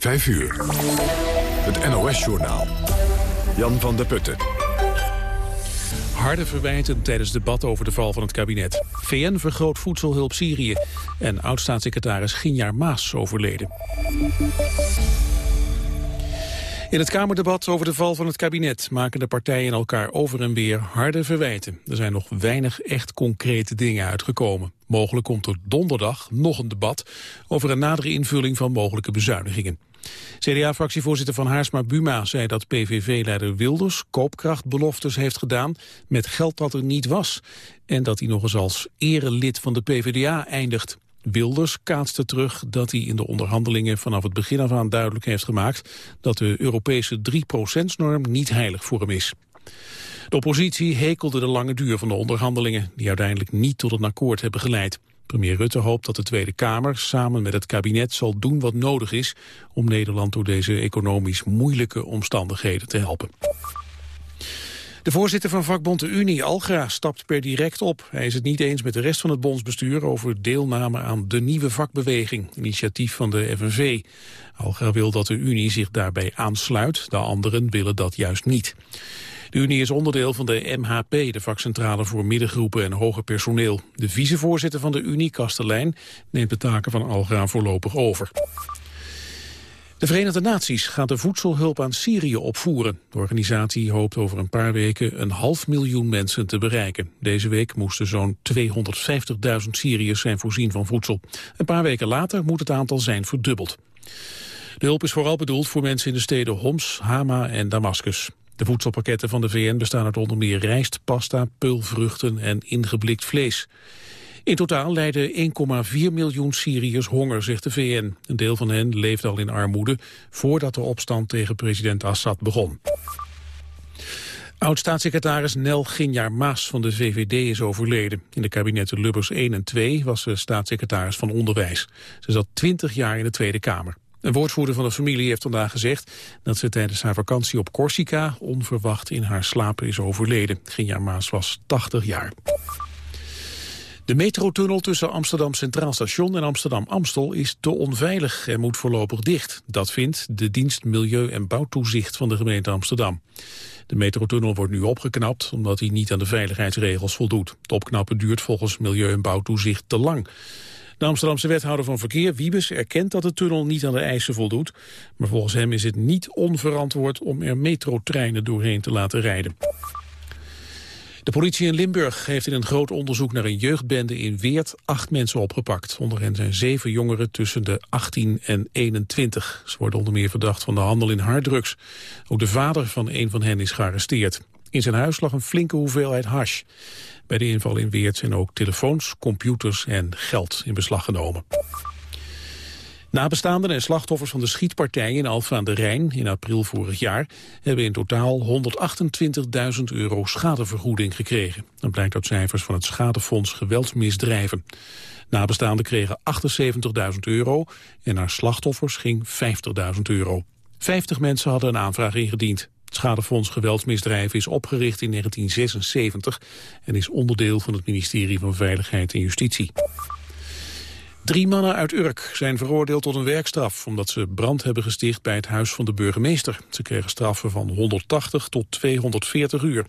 5 uur. Het NOS-journaal. Jan van der Putten. Harde verwijten tijdens debat over de val van het kabinet. VN vergroot voedselhulp Syrië. En oud-staatssecretaris Ginjaar Maas overleden. In het Kamerdebat over de val van het kabinet maken de partijen elkaar over en weer harde verwijten. Er zijn nog weinig echt concrete dingen uitgekomen. Mogelijk komt er donderdag nog een debat over een nadere invulling van mogelijke bezuinigingen. CDA-fractievoorzitter Van Haarsma Buma zei dat PVV-leider Wilders koopkrachtbeloftes heeft gedaan met geld dat er niet was. En dat hij nog eens als erelid van de PvdA eindigt. Wilders kaatste terug dat hij in de onderhandelingen vanaf het begin af aan duidelijk heeft gemaakt dat de Europese 3%-norm niet heilig voor hem is. De oppositie hekelde de lange duur van de onderhandelingen, die uiteindelijk niet tot een akkoord hebben geleid. Premier Rutte hoopt dat de Tweede Kamer samen met het kabinet zal doen wat nodig is om Nederland door deze economisch moeilijke omstandigheden te helpen. De voorzitter van vakbond de Unie, Algra, stapt per direct op. Hij is het niet eens met de rest van het bondsbestuur over deelname aan de nieuwe vakbeweging, initiatief van de FNV. Algra wil dat de Unie zich daarbij aansluit, de anderen willen dat juist niet. De Unie is onderdeel van de MHP, de vakcentrale voor middengroepen en hoger personeel. De vicevoorzitter van de Unie, Kastelein, neemt de taken van Algra voorlopig over. De Verenigde Naties gaat de voedselhulp aan Syrië opvoeren. De organisatie hoopt over een paar weken een half miljoen mensen te bereiken. Deze week moesten zo'n 250.000 Syriërs zijn voorzien van voedsel. Een paar weken later moet het aantal zijn verdubbeld. De hulp is vooral bedoeld voor mensen in de steden Homs, Hama en Damascus. De voedselpakketten van de VN bestaan uit onder meer rijst, pasta, pulvruchten en ingeblikt vlees. In totaal lijden 1,4 miljoen Syriërs honger, zegt de VN. Een deel van hen leeft al in armoede voordat de opstand tegen president Assad begon. Oud-staatssecretaris Nel Ginjaar Maas van de VVD is overleden. In de kabinetten Lubbers 1 en 2 was ze staatssecretaris van Onderwijs. Ze zat 20 jaar in de Tweede Kamer. Een woordvoerder van de familie heeft vandaag gezegd dat ze tijdens haar vakantie op Corsica onverwacht in haar slaap is overleden. Ginjaar Maas was 80 jaar. De metrotunnel tussen Amsterdam Centraal Station en Amsterdam-Amstel is te onveilig en moet voorlopig dicht. Dat vindt de dienst Milieu- en Bouwtoezicht van de gemeente Amsterdam. De metrotunnel wordt nu opgeknapt omdat hij niet aan de veiligheidsregels voldoet. Het opknappen duurt volgens Milieu- en Bouwtoezicht te lang. De Amsterdamse wethouder van Verkeer, Wiebes, erkent dat de tunnel niet aan de eisen voldoet. Maar volgens hem is het niet onverantwoord om er metrotreinen doorheen te laten rijden. De politie in Limburg heeft in een groot onderzoek naar een jeugdbende in Weert acht mensen opgepakt. Onder hen zijn zeven jongeren tussen de 18 en 21. Ze worden onder meer verdacht van de handel in harddrugs. Ook de vader van een van hen is gearresteerd. In zijn huis lag een flinke hoeveelheid hash. Bij de inval in Weert zijn ook telefoons, computers en geld in beslag genomen. Nabestaanden en slachtoffers van de schietpartij in Alfa aan de Rijn in april vorig jaar hebben in totaal 128.000 euro schadevergoeding gekregen. Dat blijkt uit cijfers van het Schadefonds Geweldsmisdrijven. Nabestaanden kregen 78.000 euro en naar slachtoffers ging 50.000 euro. 50 mensen hadden een aanvraag ingediend. Het Schadefonds Geweldsmisdrijven is opgericht in 1976 en is onderdeel van het ministerie van Veiligheid en Justitie. Drie mannen uit Urk zijn veroordeeld tot een werkstraf... omdat ze brand hebben gesticht bij het huis van de burgemeester. Ze kregen straffen van 180 tot 240 uur.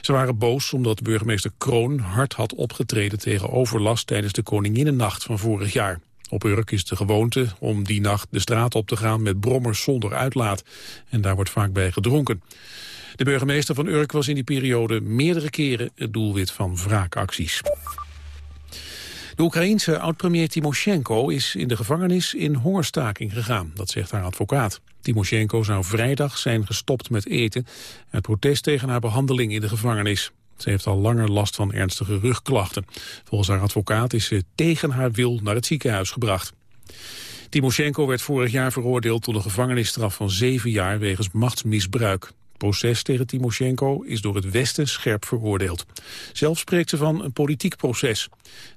Ze waren boos omdat burgemeester Kroon hard had opgetreden tegen overlast... tijdens de Koninginnennacht van vorig jaar. Op Urk is de gewoonte om die nacht de straat op te gaan met brommers zonder uitlaat. En daar wordt vaak bij gedronken. De burgemeester van Urk was in die periode meerdere keren het doelwit van wraakacties. De Oekraïense oud-premier Timoshenko is in de gevangenis in hongerstaking gegaan. Dat zegt haar advocaat. Timoshenko zou vrijdag zijn gestopt met eten... uit protest tegen haar behandeling in de gevangenis. Ze heeft al langer last van ernstige rugklachten. Volgens haar advocaat is ze tegen haar wil naar het ziekenhuis gebracht. Timoshenko werd vorig jaar veroordeeld tot een gevangenisstraf van zeven jaar wegens machtsmisbruik. Het proces tegen Timoshenko is door het Westen scherp veroordeeld. Zelf spreekt ze van een politiek proces.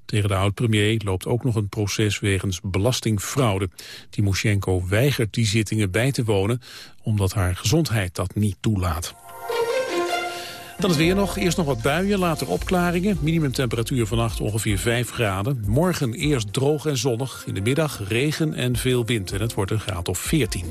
Tegen de oud-premier loopt ook nog een proces wegens belastingfraude. Timoshenko weigert die zittingen bij te wonen omdat haar gezondheid dat niet toelaat. Dan het weer nog. Eerst nog wat buien, later opklaringen. Minimumtemperatuur vannacht ongeveer 5 graden. Morgen eerst droog en zonnig. In de middag regen en veel wind. En het wordt een graad of 14.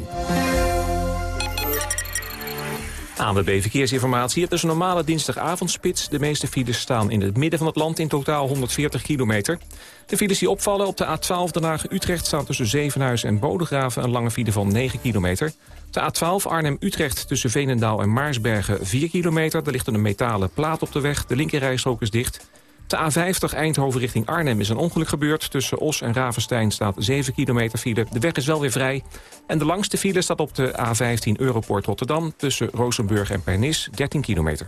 ANWB Verkeersinformatie. Het is een normale dinsdagavondspits. De meeste files staan in het midden van het land, in totaal 140 kilometer. De files die opvallen op de A12 Den Haag-Utrecht staan tussen Zevenhuizen en Bodegraven een lange file van 9 kilometer. De A12 Arnhem-Utrecht tussen Veenendaal en Maarsbergen 4 kilometer. Er ligt een metalen plaat op de weg, de linkerrijstrook is dicht. De A50 Eindhoven richting Arnhem is een ongeluk gebeurd. Tussen Os en Ravenstein staat 7 kilometer file. De weg is wel weer vrij. En de langste file staat op de A15 Europoort Rotterdam... tussen Rozenburg en Pernis, 13 kilometer.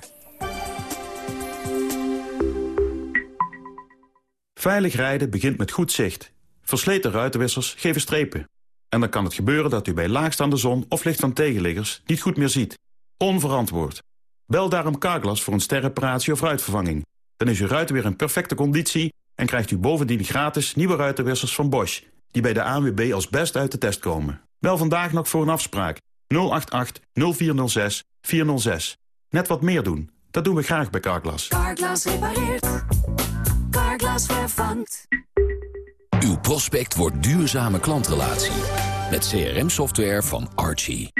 Veilig rijden begint met goed zicht. Versleten ruitenwissers geven strepen. En dan kan het gebeuren dat u bij laagstaande zon of licht van tegenliggers niet goed meer ziet. Onverantwoord. Bel daarom Carglass voor een sterreparatie of ruitvervanging. Dan is uw ruit weer in perfecte conditie en krijgt u bovendien gratis nieuwe ruitenwissers van Bosch... die bij de ANWB als best uit de test komen. Bel vandaag nog voor een afspraak. 088 0406 406. Net wat meer doen. Dat doen we graag bij Carglass. Carglass repareert. Carglass vervangt. Uw prospect wordt duurzame klantrelatie. Met CRM-software van Archie.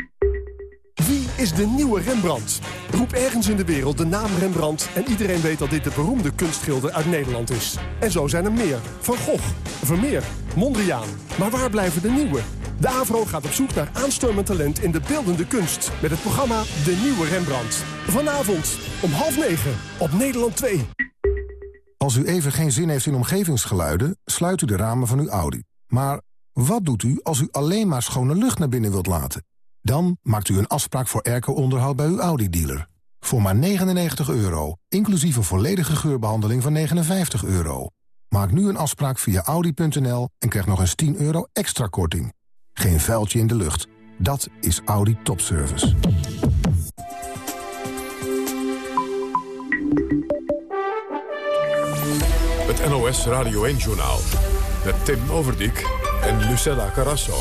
Is de nieuwe Rembrandt? Roep ergens in de wereld de naam Rembrandt... en iedereen weet dat dit de beroemde kunstschilder uit Nederland is. En zo zijn er meer. Van Gogh, Vermeer, Mondriaan. Maar waar blijven de nieuwe? De AVRO gaat op zoek naar aanstormend talent in de beeldende kunst... met het programma De Nieuwe Rembrandt. Vanavond om half negen op Nederland 2. Als u even geen zin heeft in omgevingsgeluiden... sluit u de ramen van uw Audi. Maar wat doet u als u alleen maar schone lucht naar binnen wilt laten? Dan maakt u een afspraak voor airco-onderhoud bij uw Audi-dealer. Voor maar 99 euro, inclusief een volledige geurbehandeling van 59 euro. Maak nu een afspraak via audi.nl en krijg nog eens 10 euro extra korting. Geen vuiltje in de lucht. Dat is Audi Topservice. Het NOS Radio 1-journaal. Met Tim Overdijk en Lucella Carrasso.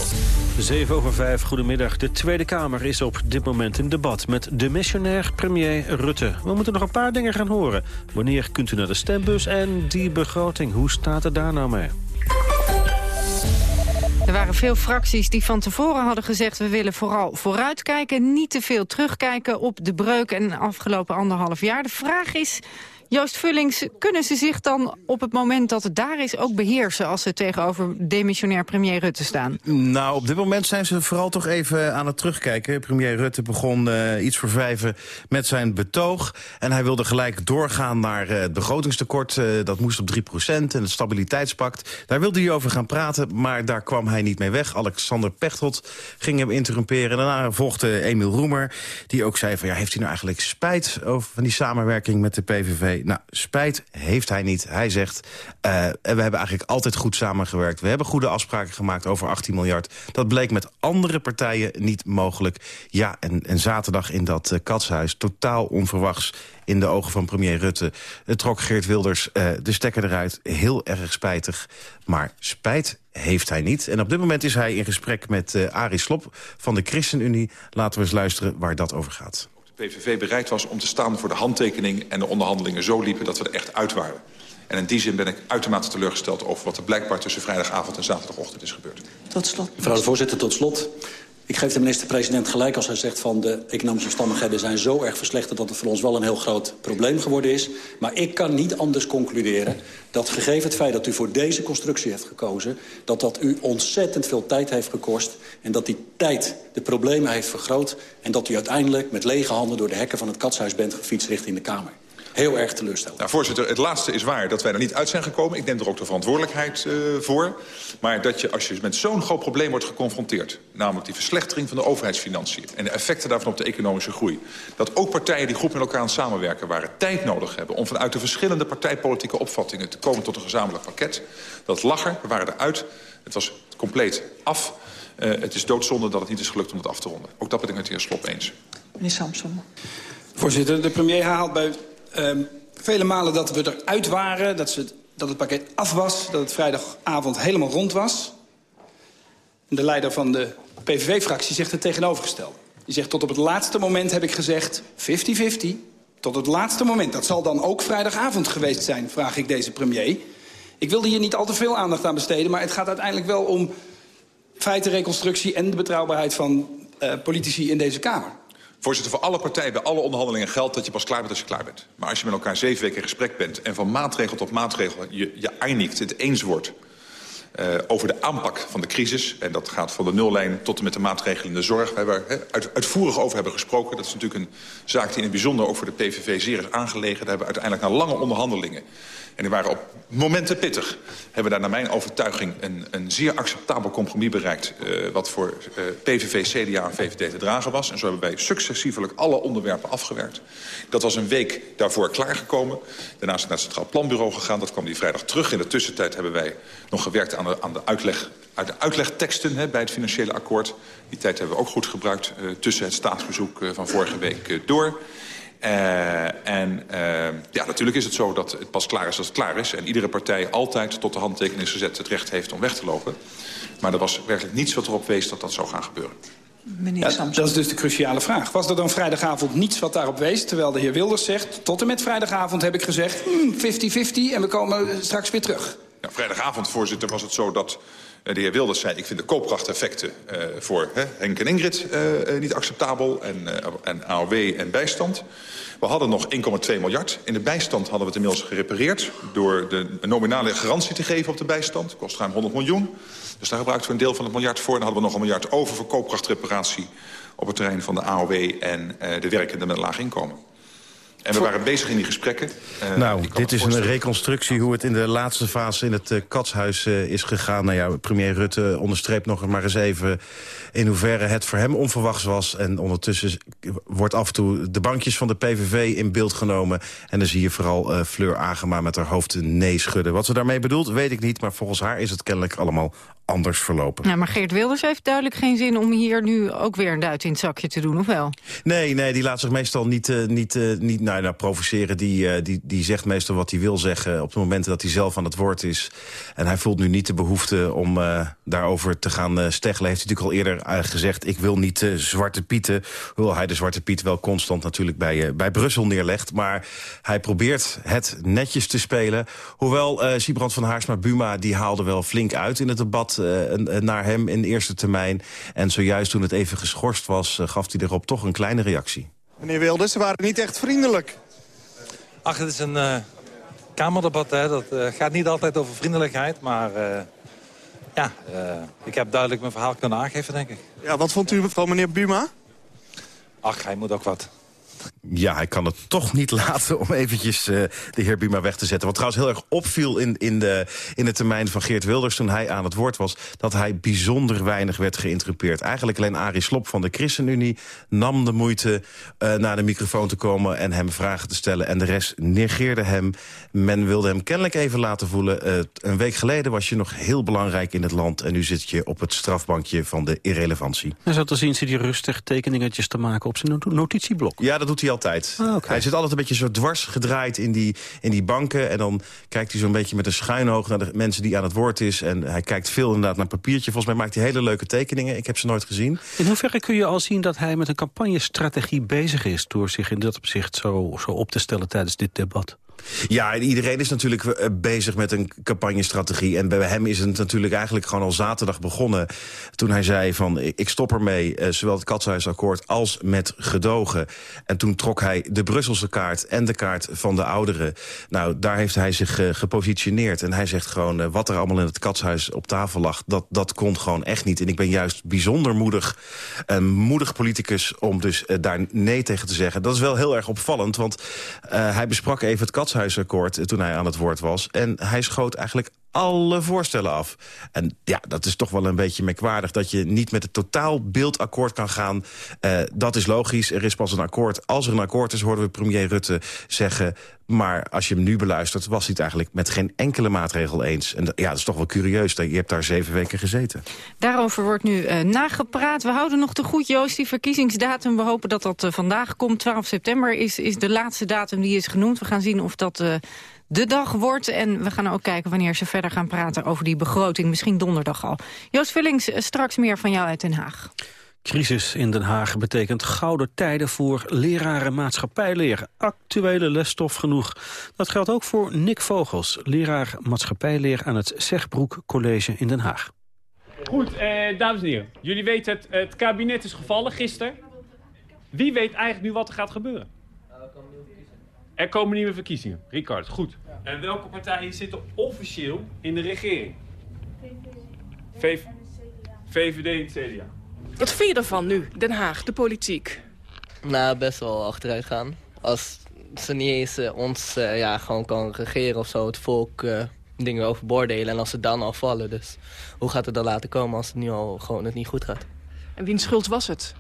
7 over 5, goedemiddag. De Tweede Kamer is op dit moment in debat met de missionair premier Rutte. We moeten nog een paar dingen gaan horen. Wanneer kunt u naar de stembus en die begroting, hoe staat het daar nou mee? Er waren veel fracties die van tevoren hadden gezegd... we willen vooral vooruitkijken, niet te veel terugkijken op de breuk... en de afgelopen anderhalf jaar. De vraag is, Joost Vullings, kunnen ze zich dan op het moment dat het daar is ook beheersen... als ze tegenover demissionair premier Rutte staan? Nou, op dit moment zijn ze vooral toch even aan het terugkijken. Premier Rutte begon uh, iets voor vijven met zijn betoog. En hij wilde gelijk doorgaan naar uh, het begrotingstekort. Uh, dat moest op 3% en het stabiliteitspact. Daar wilde hij over gaan praten, maar daar kwam hij niet mee weg. Alexander Pechtold ging hem interrumperen. Daarna volgde Emiel Roemer, die ook zei van... ja, heeft hij nou eigenlijk spijt over van die samenwerking met de PVV? Nou, spijt heeft hij niet. Hij zegt, uh, we hebben eigenlijk altijd goed samengewerkt. We hebben goede afspraken gemaakt over 18 miljard. Dat bleek met andere partijen niet mogelijk. Ja, en, en zaterdag in dat uh, katshuis, totaal onverwachts in de ogen van premier Rutte. Het trok Geert Wilders de stekker eruit. Heel erg spijtig. Maar spijt heeft hij niet. En op dit moment is hij in gesprek met uh, Arie Slop van de ChristenUnie. Laten we eens luisteren waar dat over gaat. PVV bereid was om te staan voor de handtekening... en de onderhandelingen zo liepen dat we er echt uit waren. En in die zin ben ik uitermate teleurgesteld over wat er blijkbaar tussen vrijdagavond en zaterdagochtend is gebeurd. Tot slot. Mevrouw de voorzitter, tot slot. Ik geef de minister-president gelijk als hij zegt van de economische omstandigheden zijn zo erg verslechterd dat het voor ons wel een heel groot probleem geworden is. Maar ik kan niet anders concluderen dat gegeven het feit dat u voor deze constructie heeft gekozen, dat dat u ontzettend veel tijd heeft gekost en dat die tijd de problemen heeft vergroot en dat u uiteindelijk met lege handen door de hekken van het katshuis bent gefietst richting de Kamer heel erg teleurstellend. Nou, voorzitter, het laatste is waar dat wij er niet uit zijn gekomen. Ik neem er ook de verantwoordelijkheid uh, voor. Maar dat je, als je met zo'n groot probleem wordt geconfronteerd... namelijk die verslechtering van de overheidsfinanciën... en de effecten daarvan op de economische groei... dat ook partijen die goed met elkaar aan het samenwerken waren... tijd nodig hebben om vanuit de verschillende partijpolitieke opvattingen... te komen tot een gezamenlijk pakket. Dat lag er, we waren eruit. Het was compleet af. Uh, het is doodzonde dat het niet is gelukt om het af te ronden. Ook dat ben ik met de heer Slop eens. Meneer Samson. Voorzitter, de premier haalt bij Um, vele malen dat we eruit waren, dat, ze, dat het pakket af was... dat het vrijdagavond helemaal rond was. De leider van de PVV-fractie zegt het tegenovergestelde. Die zegt tot op het laatste moment heb ik gezegd 50-50. Tot het laatste moment. Dat zal dan ook vrijdagavond geweest zijn, vraag ik deze premier. Ik wilde hier niet al te veel aandacht aan besteden... maar het gaat uiteindelijk wel om feitenreconstructie... en de betrouwbaarheid van uh, politici in deze Kamer. Voorzitter, voor alle partijen bij alle onderhandelingen geldt dat je pas klaar bent als je klaar bent. Maar als je met elkaar zeven weken in gesprek bent en van maatregel tot maatregel je, je eindigt, het eens wordt uh, over de aanpak van de crisis. En dat gaat van de nullijn tot en met de maatregelen in de zorg. Waar we he, uit, uitvoerig over hebben gesproken. Dat is natuurlijk een zaak die in het bijzonder ook voor de PVV zeer is aangelegen. Daar hebben we uiteindelijk na lange onderhandelingen en die waren op momenten pittig. Hebben we daar naar mijn overtuiging een, een zeer acceptabel compromis bereikt... Uh, wat voor uh, PVV, CDA en VVD te dragen was. En zo hebben wij successievelijk alle onderwerpen afgewerkt. Dat was een week daarvoor klaargekomen. Daarna is het naar het Centraal Planbureau gegaan. Dat kwam die vrijdag terug. In de tussentijd hebben wij nog gewerkt aan de, aan de uitleg uit de uitlegteksten hè, bij het financiële akkoord. Die tijd hebben we ook goed gebruikt uh, tussen het staatsbezoek uh, van vorige week uh, door. Uh, en uh, ja, natuurlijk is het zo dat het pas klaar is als het klaar is. En iedere partij altijd tot de handtekening is gezet het recht heeft om weg te lopen. Maar er was werkelijk niets wat erop wees dat dat zou gaan gebeuren. Meneer ja, dat is dus de cruciale vraag. Was er dan vrijdagavond niets wat daarop wees? Terwijl de heer Wilders zegt, tot en met vrijdagavond heb ik gezegd... 50-50 hmm, en we komen straks weer terug. Vrijdagavond, voorzitter, was het zo dat de heer Wilders zei... ik vind de koopkrachteffecten uh, voor hè, Henk en Ingrid uh, niet acceptabel... En, en AOW en bijstand. We hadden nog 1,2 miljard. In de bijstand hadden we het inmiddels gerepareerd... door de nominale garantie te geven op de bijstand. Dat kost ruim 100 miljoen. Dus daar gebruikten we een deel van het miljard voor. En dan hadden we nog een miljard over voor koopkrachtreparatie... op het terrein van de AOW en de werkenden met een laag inkomen. En we waren bezig in die gesprekken. Uh, nou, dit is een reconstructie hoe het in de laatste fase in het uh, katshuis uh, is gegaan. Nou ja, premier Rutte onderstreept nog maar eens even in hoeverre het voor hem onverwachts was. En ondertussen wordt af en toe de bankjes van de PVV in beeld genomen. En dan zie je vooral Fleur Agema met haar hoofd nee schudden. Wat ze daarmee bedoelt, weet ik niet. Maar volgens haar is het kennelijk allemaal anders verlopen. Ja, maar Geert Wilders heeft duidelijk geen zin om hier nu ook weer een duit in het zakje te doen, of wel? Nee, nee die laat zich meestal niet, uh, niet, uh, niet nou, nou, provoceren. Die, uh, die, die zegt meestal wat hij wil zeggen op het moment dat hij zelf aan het woord is. En hij voelt nu niet de behoefte om daarover te gaan steggelen. Heeft hij natuurlijk al eerder gezegd, ik wil niet Zwarte Pieten. Hoewel hij de Zwarte Piet wel constant natuurlijk bij, bij Brussel neerlegt. Maar hij probeert het netjes te spelen. Hoewel Siebrand van Haarsma-Buma, die haalde wel flink uit in het debat naar hem in eerste termijn. En zojuist toen het even geschorst was, uh, gaf hij erop toch een kleine reactie. Meneer Wilders, ze waren niet echt vriendelijk. Ach, het is een uh, kamerdebat, hè. dat gaat niet altijd over vriendelijkheid, maar... ja, ik heb duidelijk mijn verhaal kunnen aangeven, denk ik. Ja, wat vond u van meneer Buma? Ach, hij moet ook wat. Ja, hij kan het toch niet laten om eventjes uh, de heer Buma weg te zetten. Wat trouwens heel erg opviel in, in, de, in de termijn van Geert Wilders... toen hij aan het woord was, dat hij bijzonder weinig werd geïnterrupeerd. Eigenlijk alleen Arie Slob van de ChristenUnie nam de moeite... Uh, naar de microfoon te komen en hem vragen te stellen. En de rest negeerde hem. Men wilde hem kennelijk even laten voelen... Uh, een week geleden was je nog heel belangrijk in het land... en nu zit je op het strafbankje van de irrelevantie. En zo te zien zit hij rustig tekeningetjes te maken op zijn notitieblok. Ja, dat doet hij altijd. Okay. Hij zit altijd een beetje zo dwars gedraaid in die, in die banken. En dan kijkt hij zo'n beetje met een schuin oog naar de mensen die aan het woord is. En hij kijkt veel inderdaad naar papiertje. Volgens mij maakt hij hele leuke tekeningen. Ik heb ze nooit gezien. In hoeverre kun je al zien dat hij met een campagnestrategie bezig is... door zich in dat opzicht zo, zo op te stellen tijdens dit debat? Ja, iedereen is natuurlijk bezig met een campagnestrategie. En bij hem is het natuurlijk eigenlijk gewoon al zaterdag begonnen... toen hij zei van ik stop ermee, zowel het Katshuisakkoord als met gedogen. En toen trok hij de Brusselse kaart en de kaart van de ouderen. Nou, daar heeft hij zich uh, gepositioneerd. En hij zegt gewoon, wat er allemaal in het katshuis op tafel lag... dat, dat kon gewoon echt niet. En ik ben juist bijzonder moedig, een moedig politicus... om dus daar nee tegen te zeggen. Dat is wel heel erg opvallend, want hij besprak even het toen hij aan het woord was. En hij schoot eigenlijk alle voorstellen af. En ja, dat is toch wel een beetje merkwaardig... dat je niet met het totaalbeeld akkoord kan gaan. Uh, dat is logisch, er is pas een akkoord. Als er een akkoord is, hoorden we premier Rutte zeggen... maar als je hem nu beluistert, was hij het eigenlijk met geen enkele maatregel eens. En ja, dat is toch wel curieus, je hebt daar zeven weken gezeten. Daarover wordt nu uh, nagepraat. We houden nog te goed, Joost, die verkiezingsdatum. We hopen dat dat uh, vandaag komt. 12 september is, is de laatste datum die is genoemd. We gaan zien of dat... De dag wordt. En we gaan ook kijken wanneer ze verder gaan praten over die begroting. Misschien donderdag al. Joost Vullings, straks meer van jou uit Den Haag. Crisis in Den Haag betekent gouden tijden voor leraren maatschappijleer. Actuele lesstof genoeg. Dat geldt ook voor Nick Vogels, leraar maatschappijleer aan het Zegbroek College in Den Haag. Goed, eh, dames en heren. Jullie weten het, het kabinet is gevallen gisteren. Wie weet eigenlijk nu wat er gaat gebeuren? Er komen nieuwe verkiezingen. Ricard, goed. En welke partijen zitten officieel in de regering? VV VVD en CDA. Wat vind je ervan nu, Den Haag, de politiek? Nou, best wel achteruit gaan. Als ze niet eens eh, ons eh, ja, gewoon kan regeren of zo, het volk uh, dingen over beoordelen. En als ze dan al vallen, dus hoe gaat het dan laten komen als het nu al gewoon het niet goed gaat? En wiens schuld was het?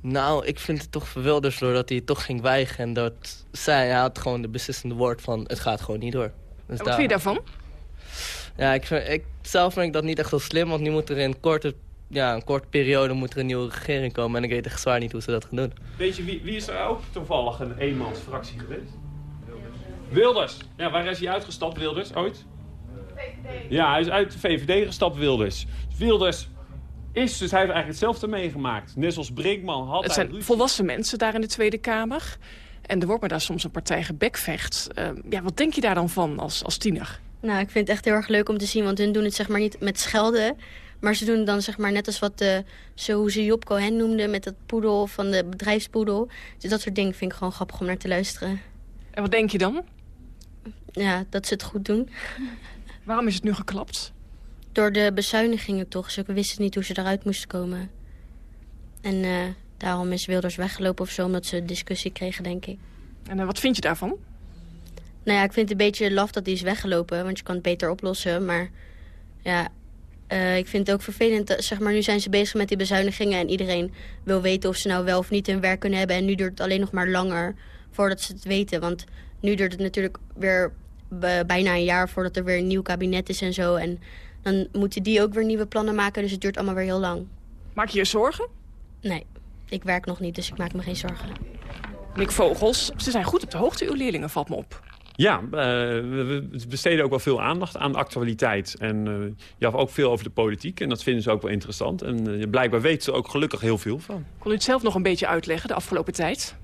Nou, ik vind het toch verwilderd doordat hij het toch ging weigeren. En dat zij hij had gewoon de beslissende woord van het gaat gewoon niet door. Dus wat vind je daarvan? Ja, ik, vind, ik zelf vind ik dat niet echt heel slim, want nu moet er in korte ja, een korte periode moet er een nieuwe regering komen. En ik weet echt zwaar niet hoe ze dat gaan doen. Weet je, wie, wie is er ook toevallig een eenmansfractie geweest? Wilders. Ja, waar is hij uitgestapt, Wilders, ooit? VVD. Ja, hij is uit de VVD gestapt, Wilders. Wilders is, dus hij heeft eigenlijk hetzelfde meegemaakt. Net zoals Brinkman had Het zijn volwassen mensen daar in de Tweede Kamer. En er wordt maar daar soms een partij gebekvecht. Uh, ja, wat denk je daar dan van als, als tiener? Nou, ik vind het echt heel erg leuk om te zien. Want hun doen het zeg maar niet met schelden. Maar ze doen dan zeg maar net als wat de, zo hoe ze Job Cohen noemde... met dat poedel van de bedrijfspoedel. Dus dat soort dingen vind ik gewoon grappig om naar te luisteren. En wat denk je dan? Ja, dat ze het goed doen. Waarom is het nu geklapt? Door de bezuinigingen toch. Ze wisten niet hoe ze eruit moesten komen. En uh, daarom is Wilders weggelopen of zo... omdat ze discussie kregen, denk ik. En uh, wat vind je daarvan? Nou ja, ik vind het een beetje laf dat hij is weggelopen. Want je kan het beter oplossen. Maar ja, uh, ik vind het ook vervelend, zeg maar, nu zijn ze bezig met die bezuinigingen... en iedereen wil weten of ze nou wel of niet hun werk kunnen hebben... en nu duurt het alleen nog maar langer voordat ze het weten. Want nu duurt het natuurlijk weer bijna een jaar voordat er weer een nieuw kabinet is en zo. En dan moeten die ook weer nieuwe plannen maken, dus het duurt allemaal weer heel lang. Maak je je zorgen? Nee, ik werk nog niet, dus ik maak me geen zorgen. Nick Vogels, ze zijn goed op de hoogte, uw leerlingen, valt me op. Ja, uh, we besteden ook wel veel aandacht aan de actualiteit. En uh, ja, ook veel over de politiek. En dat vinden ze ook wel interessant. En uh, blijkbaar weten ze ook gelukkig heel veel van. Kon u het zelf nog een beetje uitleggen de afgelopen tijd?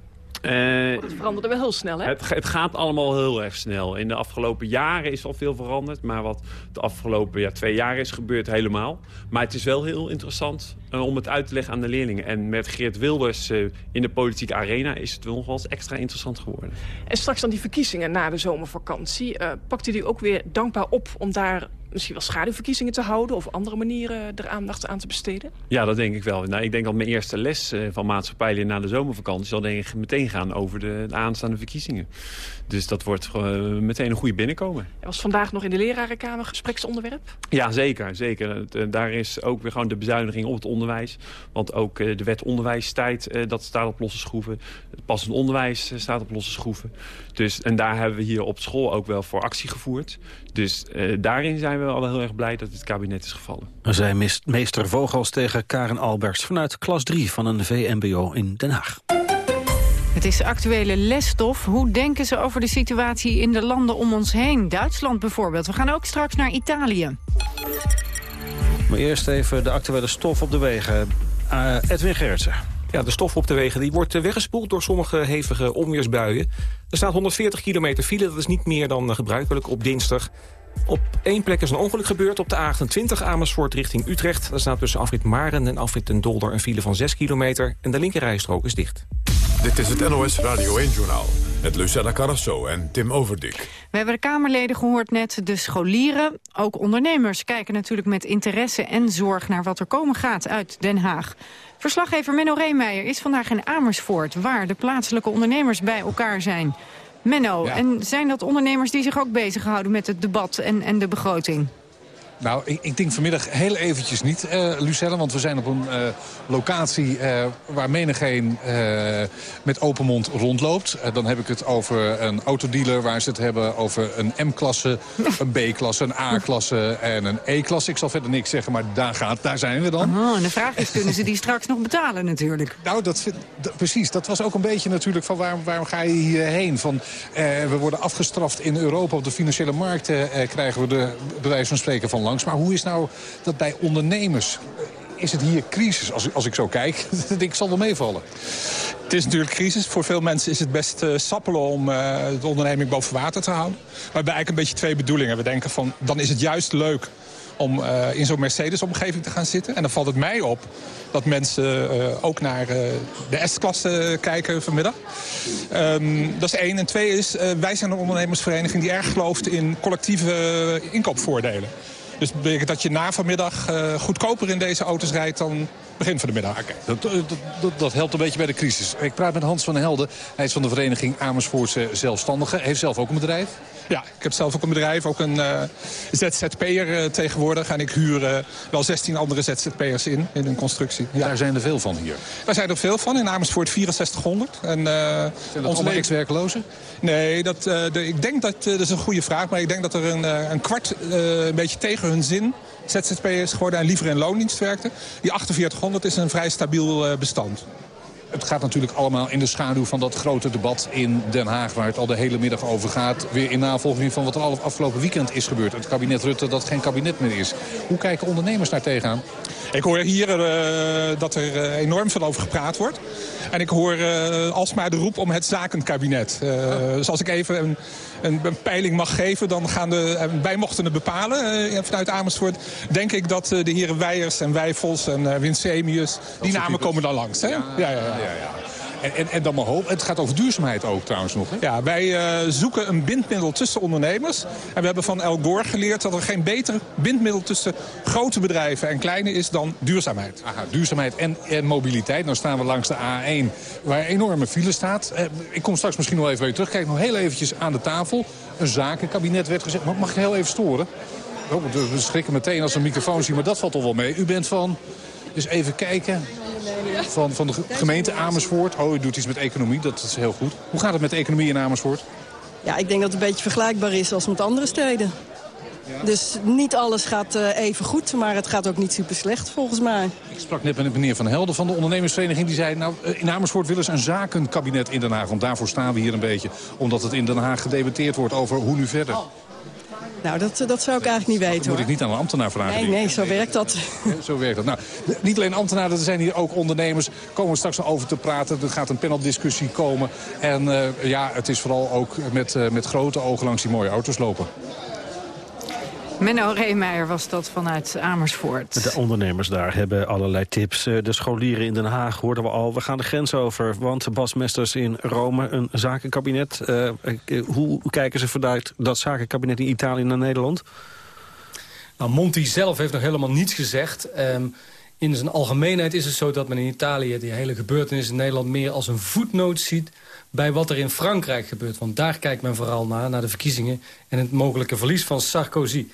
Uh, het veranderde wel heel snel, hè? Het, het, gaat allemaal heel erg snel. In de afgelopen jaren is al veel veranderd. Maar wat de afgelopen ja, twee jaar is gebeurd, helemaal. Maar het is wel heel interessant uh, om het uit te leggen aan de leerlingen. En met Geert Wilders uh, in de politieke arena is het wel nog wel eens extra interessant geworden. En straks dan die verkiezingen na de zomervakantie. pakt u die ook weer dankbaar op om daar misschien wel schaduwverkiezingen te houden... of andere manieren er aandacht aan te besteden? Ja, dat denk ik wel. Nou, ik denk dat mijn eerste les uh, van maatschappijleer na de zomervakantie... zal denk ik meteen gaan over de, de aanstaande verkiezingen. Dus dat wordt uh, meteen een goede binnenkomen. Er was vandaag nog in de lerarenkamer gespreksonderwerp? Ja, zeker. zeker. Uh, daar is ook weer gewoon de bezuiniging op het onderwijs. Want ook de wet onderwijstijd, dat staat op losse schroeven. Het passend onderwijs staat op losse schroeven. Dus, en daar hebben we hier op school ook wel voor actie gevoerd. Dus daarin zijn we wel heel erg blij dat het kabinet is gevallen. Zij meester Vogels tegen Karen Alberts vanuit klas 3 van een VMBO in Den Haag. Het is actuele lesstof. Hoe denken ze over de situatie in de landen om ons heen? Duitsland bijvoorbeeld. We gaan ook straks naar Italië. Maar eerst even de actuele stof op de wegen. Uh, Edwin Gerritsen. Ja, de stof op de wegen die wordt weggespoeld door sommige hevige onweersbuien. Er staat 140 kilometer file, dat is niet meer dan gebruikelijk op dinsdag. Op één plek is een ongeluk gebeurd op de A28 Amersfoort richting Utrecht. Daar staat tussen afrit Maren en afrit Den Dolder een file van 6 kilometer... en de linkerrijstrook is dicht. Dit is het NOS Radio 1-journaal met Lucella Carrasso en Tim Overdik. We hebben de Kamerleden gehoord net, de scholieren. Ook ondernemers kijken natuurlijk met interesse en zorg... naar wat er komen gaat uit Den Haag. Verslaggever Menno Reemeijer is vandaag in Amersfoort... waar de plaatselijke ondernemers bij elkaar zijn... Menno, en zijn dat ondernemers die zich ook bezighouden met het debat en, en de begroting? Nou, ik, ik, denk vanmiddag heel eventjes niet, uh, Lucelle. Want we zijn op een uh, locatie uh, waar menigeen met open mond rondloopt. dan heb ik het over een autodealer waar ze het hebben over een M-klasse, een B-klasse, een A-klasse en een E-klasse. Ik zal verder niks zeggen, maar daar, gaat, daar zijn we dan. Oh, en de vraag is, kunnen ze die straks nog betalen natuurlijk? Nou, dat, precies. Dat was ook een beetje natuurlijk van waarom, waarom ga je hierheen? Van, we worden afgestraft in Europa op de financiële markten. krijgen we de, bij wijze van spreken van Maar hoe is nou dat bij ondernemers? is het hier crisis? Als, als ik zo kijk, ik zal wel meevallen. Het is natuurlijk crisis. Voor veel mensen is het best uh, sappelen om uh, de onderneming boven water te houden. Maar we hebben eigenlijk een beetje twee bedoelingen. We denken van, dan is het juist leuk om in zo'n Mercedes-omgeving te gaan zitten. En dan valt het mij op dat mensen ook naar de S-klasse kijken vanmiddag. Um, dat is één. En twee is, wij zijn een ondernemersvereniging die erg gelooft in collectieve inkoopvoordelen. Dus dat betekent dat je na vanmiddag goedkoper in deze auto's rijdt dan begin van de middag. Okay. Dat, dat, dat, dat, helpt een beetje bij de crisis. Ik praat met Hans van Helden. Hij is van de vereniging Amersfoortse Zelfstandigen. Heeft zelf ook een bedrijf. Ja, ik heb zelf ook een bedrijf, ook een uh, ZZP'er uh, tegenwoordig. En ik huur uh, wel 16 andere ZZP'ers in, in een constructie. Ja. Daar zijn er veel van hier? Daar zijn er veel van, in Amersfoort 6400. En, zijn dat allemaal ex-werklozen? Nee, dat, de, ik denk dat, dat is een goede vraag, maar ik denk dat er een, een kwart een beetje tegen hun zin ZZP'ers geworden en liever in loondienst werkten. Die 4800 is een vrij stabiel bestand het gaat natuurlijk allemaal in de schaduw van dat grote debat in Den Haag... waar het al de hele middag over gaat. Weer in navolging van wat er al afgelopen weekend is gebeurd. Het kabinet Rutte dat geen kabinet meer is. Hoe kijken ondernemers daar tegenaan? Ik hoor hier uh, dat er uh, enorm veel over gepraat wordt. En ik hoor uh, alsmaar de roep om het zakenkabinet. Dus als ik even een, een, een, peiling mag geven, dan gaan de, wij mochten het bepalen vanuit Amersfoort. Denk ik dat de heren Weijers en Wijfels en Winsemius, die namen komen dan langs. Hè? ja, ja. ja. ja, ja. En, en, en, dan maar hoop. Het gaat over duurzaamheid ook trouwens nog. Hè? Ja, wij uh, zoeken een bindmiddel tussen ondernemers. En we hebben van El Gore geleerd dat er geen beter bindmiddel tussen grote bedrijven en kleine is dan duurzaamheid. Aha, duurzaamheid en, en mobiliteit. Nou staan we langs de A1 waar enorme file staat. Eh, ik kom straks misschien nog even bij terug. Kijk nog heel eventjes aan de tafel. Een zakenkabinet werd gezegd. Mag ik heel even storen? Oh, we schrikken meteen als een microfoon zien, maar dat valt toch wel mee. U bent van... Dus even kijken van, van de gemeente Amersfoort. Oh, u doet iets met economie, dat is heel goed. Hoe gaat het met de economie in Amersfoort? Ja, ik denk dat het een beetje vergelijkbaar is als met andere steden. Ja. Dus niet alles gaat uh, even goed, maar het gaat ook niet super slecht volgens mij. Ik sprak net met meneer Van Helden van de ondernemersvereniging. Die zei, nou, eh, in Amersfoort willen ze een zakenkabinet in Den Haag. Want daarvoor staan we hier een beetje. Omdat het in Den Haag gedebatteerd wordt over hoe nu verder. Nou, dat, dat zou ik eigenlijk niet weten. Dat moet ik niet aan een ambtenaar vragen. Nee, nee, zo werkt dat. zo werkt dat. Nou, niet alleen ambtenaren, er zijn hier ook ondernemers. Komen we straks nog over te praten. Er gaat een paneldiscussie komen. En uh, ja, het is vooral ook met, uh, met grote ogen langs die mooie auto's lopen. Menno Reemeijer was dat vanuit Amersfoort. De ondernemers daar hebben allerlei tips. Eh, de scholieren in Den Haag hoorden we al. We gaan de grens over, want Bas Mesters in Rome, een zakenkabinet. Uh, hoe kijken ze vanuit dat zakenkabinet in Italië naar Nederland? Nou, Monti zelf heeft nog helemaal niets gezegd. Um, in zijn algemeenheid is het zo dat men in Italië... die hele gebeurtenis in Nederland meer als een voetnoot ziet... bij wat er in Frankrijk gebeurt. Want daar kijkt men vooral naar, naar de verkiezingen... en het mogelijke verlies van Sarkozy.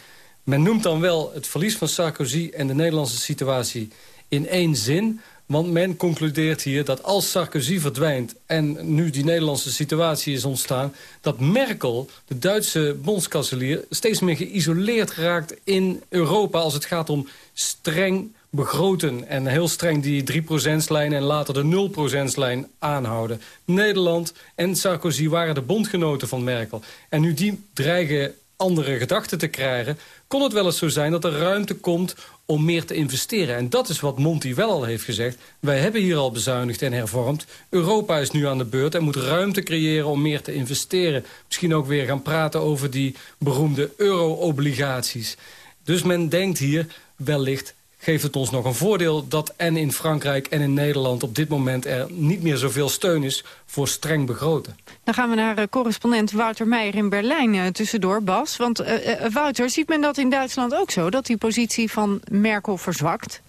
Men noemt dan wel het verlies van Sarkozy en de Nederlandse situatie in één zin. Want men concludeert hier dat als Sarkozy verdwijnt... en nu die Nederlandse situatie is ontstaan... dat Merkel, de Duitse bondskanselier... steeds meer geïsoleerd raakt in Europa... als het gaat om streng begroten en heel streng die 3%-lijn en later de 0%-lijn aanhouden. Nederland en Sarkozy waren de bondgenoten van Merkel. En nu die dreigen andere gedachten te krijgen... kon het wel eens zo zijn dat er ruimte komt om meer te investeren. En dat is wat Monti wel al heeft gezegd. Wij hebben hier al bezuinigd en hervormd. Europa is nu aan de beurt en moet ruimte creëren om meer te investeren. Misschien ook weer gaan praten over die beroemde euro-obligaties. Dus men denkt hier wellicht geeft het ons nog een voordeel dat en in Frankrijk en in Nederland op dit moment er niet meer zoveel steun is voor streng begroten. Dan gaan we naar uh, correspondent Wouter Meijer in Berlijn uh, tussendoor, Bas. Want uh, Wouter, ziet men dat in Duitsland ook zo, dat die positie van Merkel verzwakt?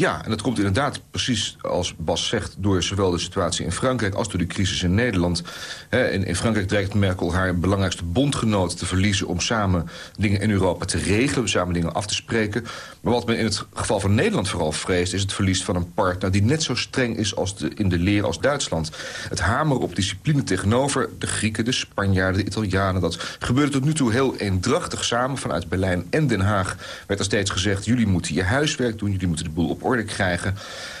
Ja, en dat komt inderdaad precies als Bas zegt... door zowel de situatie in Frankrijk als door de crisis in Nederland. In, Frankrijk dreigt Merkel haar belangrijkste bondgenoot te verliezen... om samen dingen in Europa te regelen, samen dingen af te spreken. Maar wat men in het geval van Nederland vooral vreest... is het verlies van een partner die net zo streng is als de, in de leer als Duitsland. Het hameren op discipline tegenover de Grieken, de Spanjaarden, de Italianen... dat gebeurde tot nu toe heel eendrachtig samen vanuit Berlijn en Den Haag. werd er steeds gezegd, jullie moeten je huiswerk doen, jullie moeten de boel op krijgen.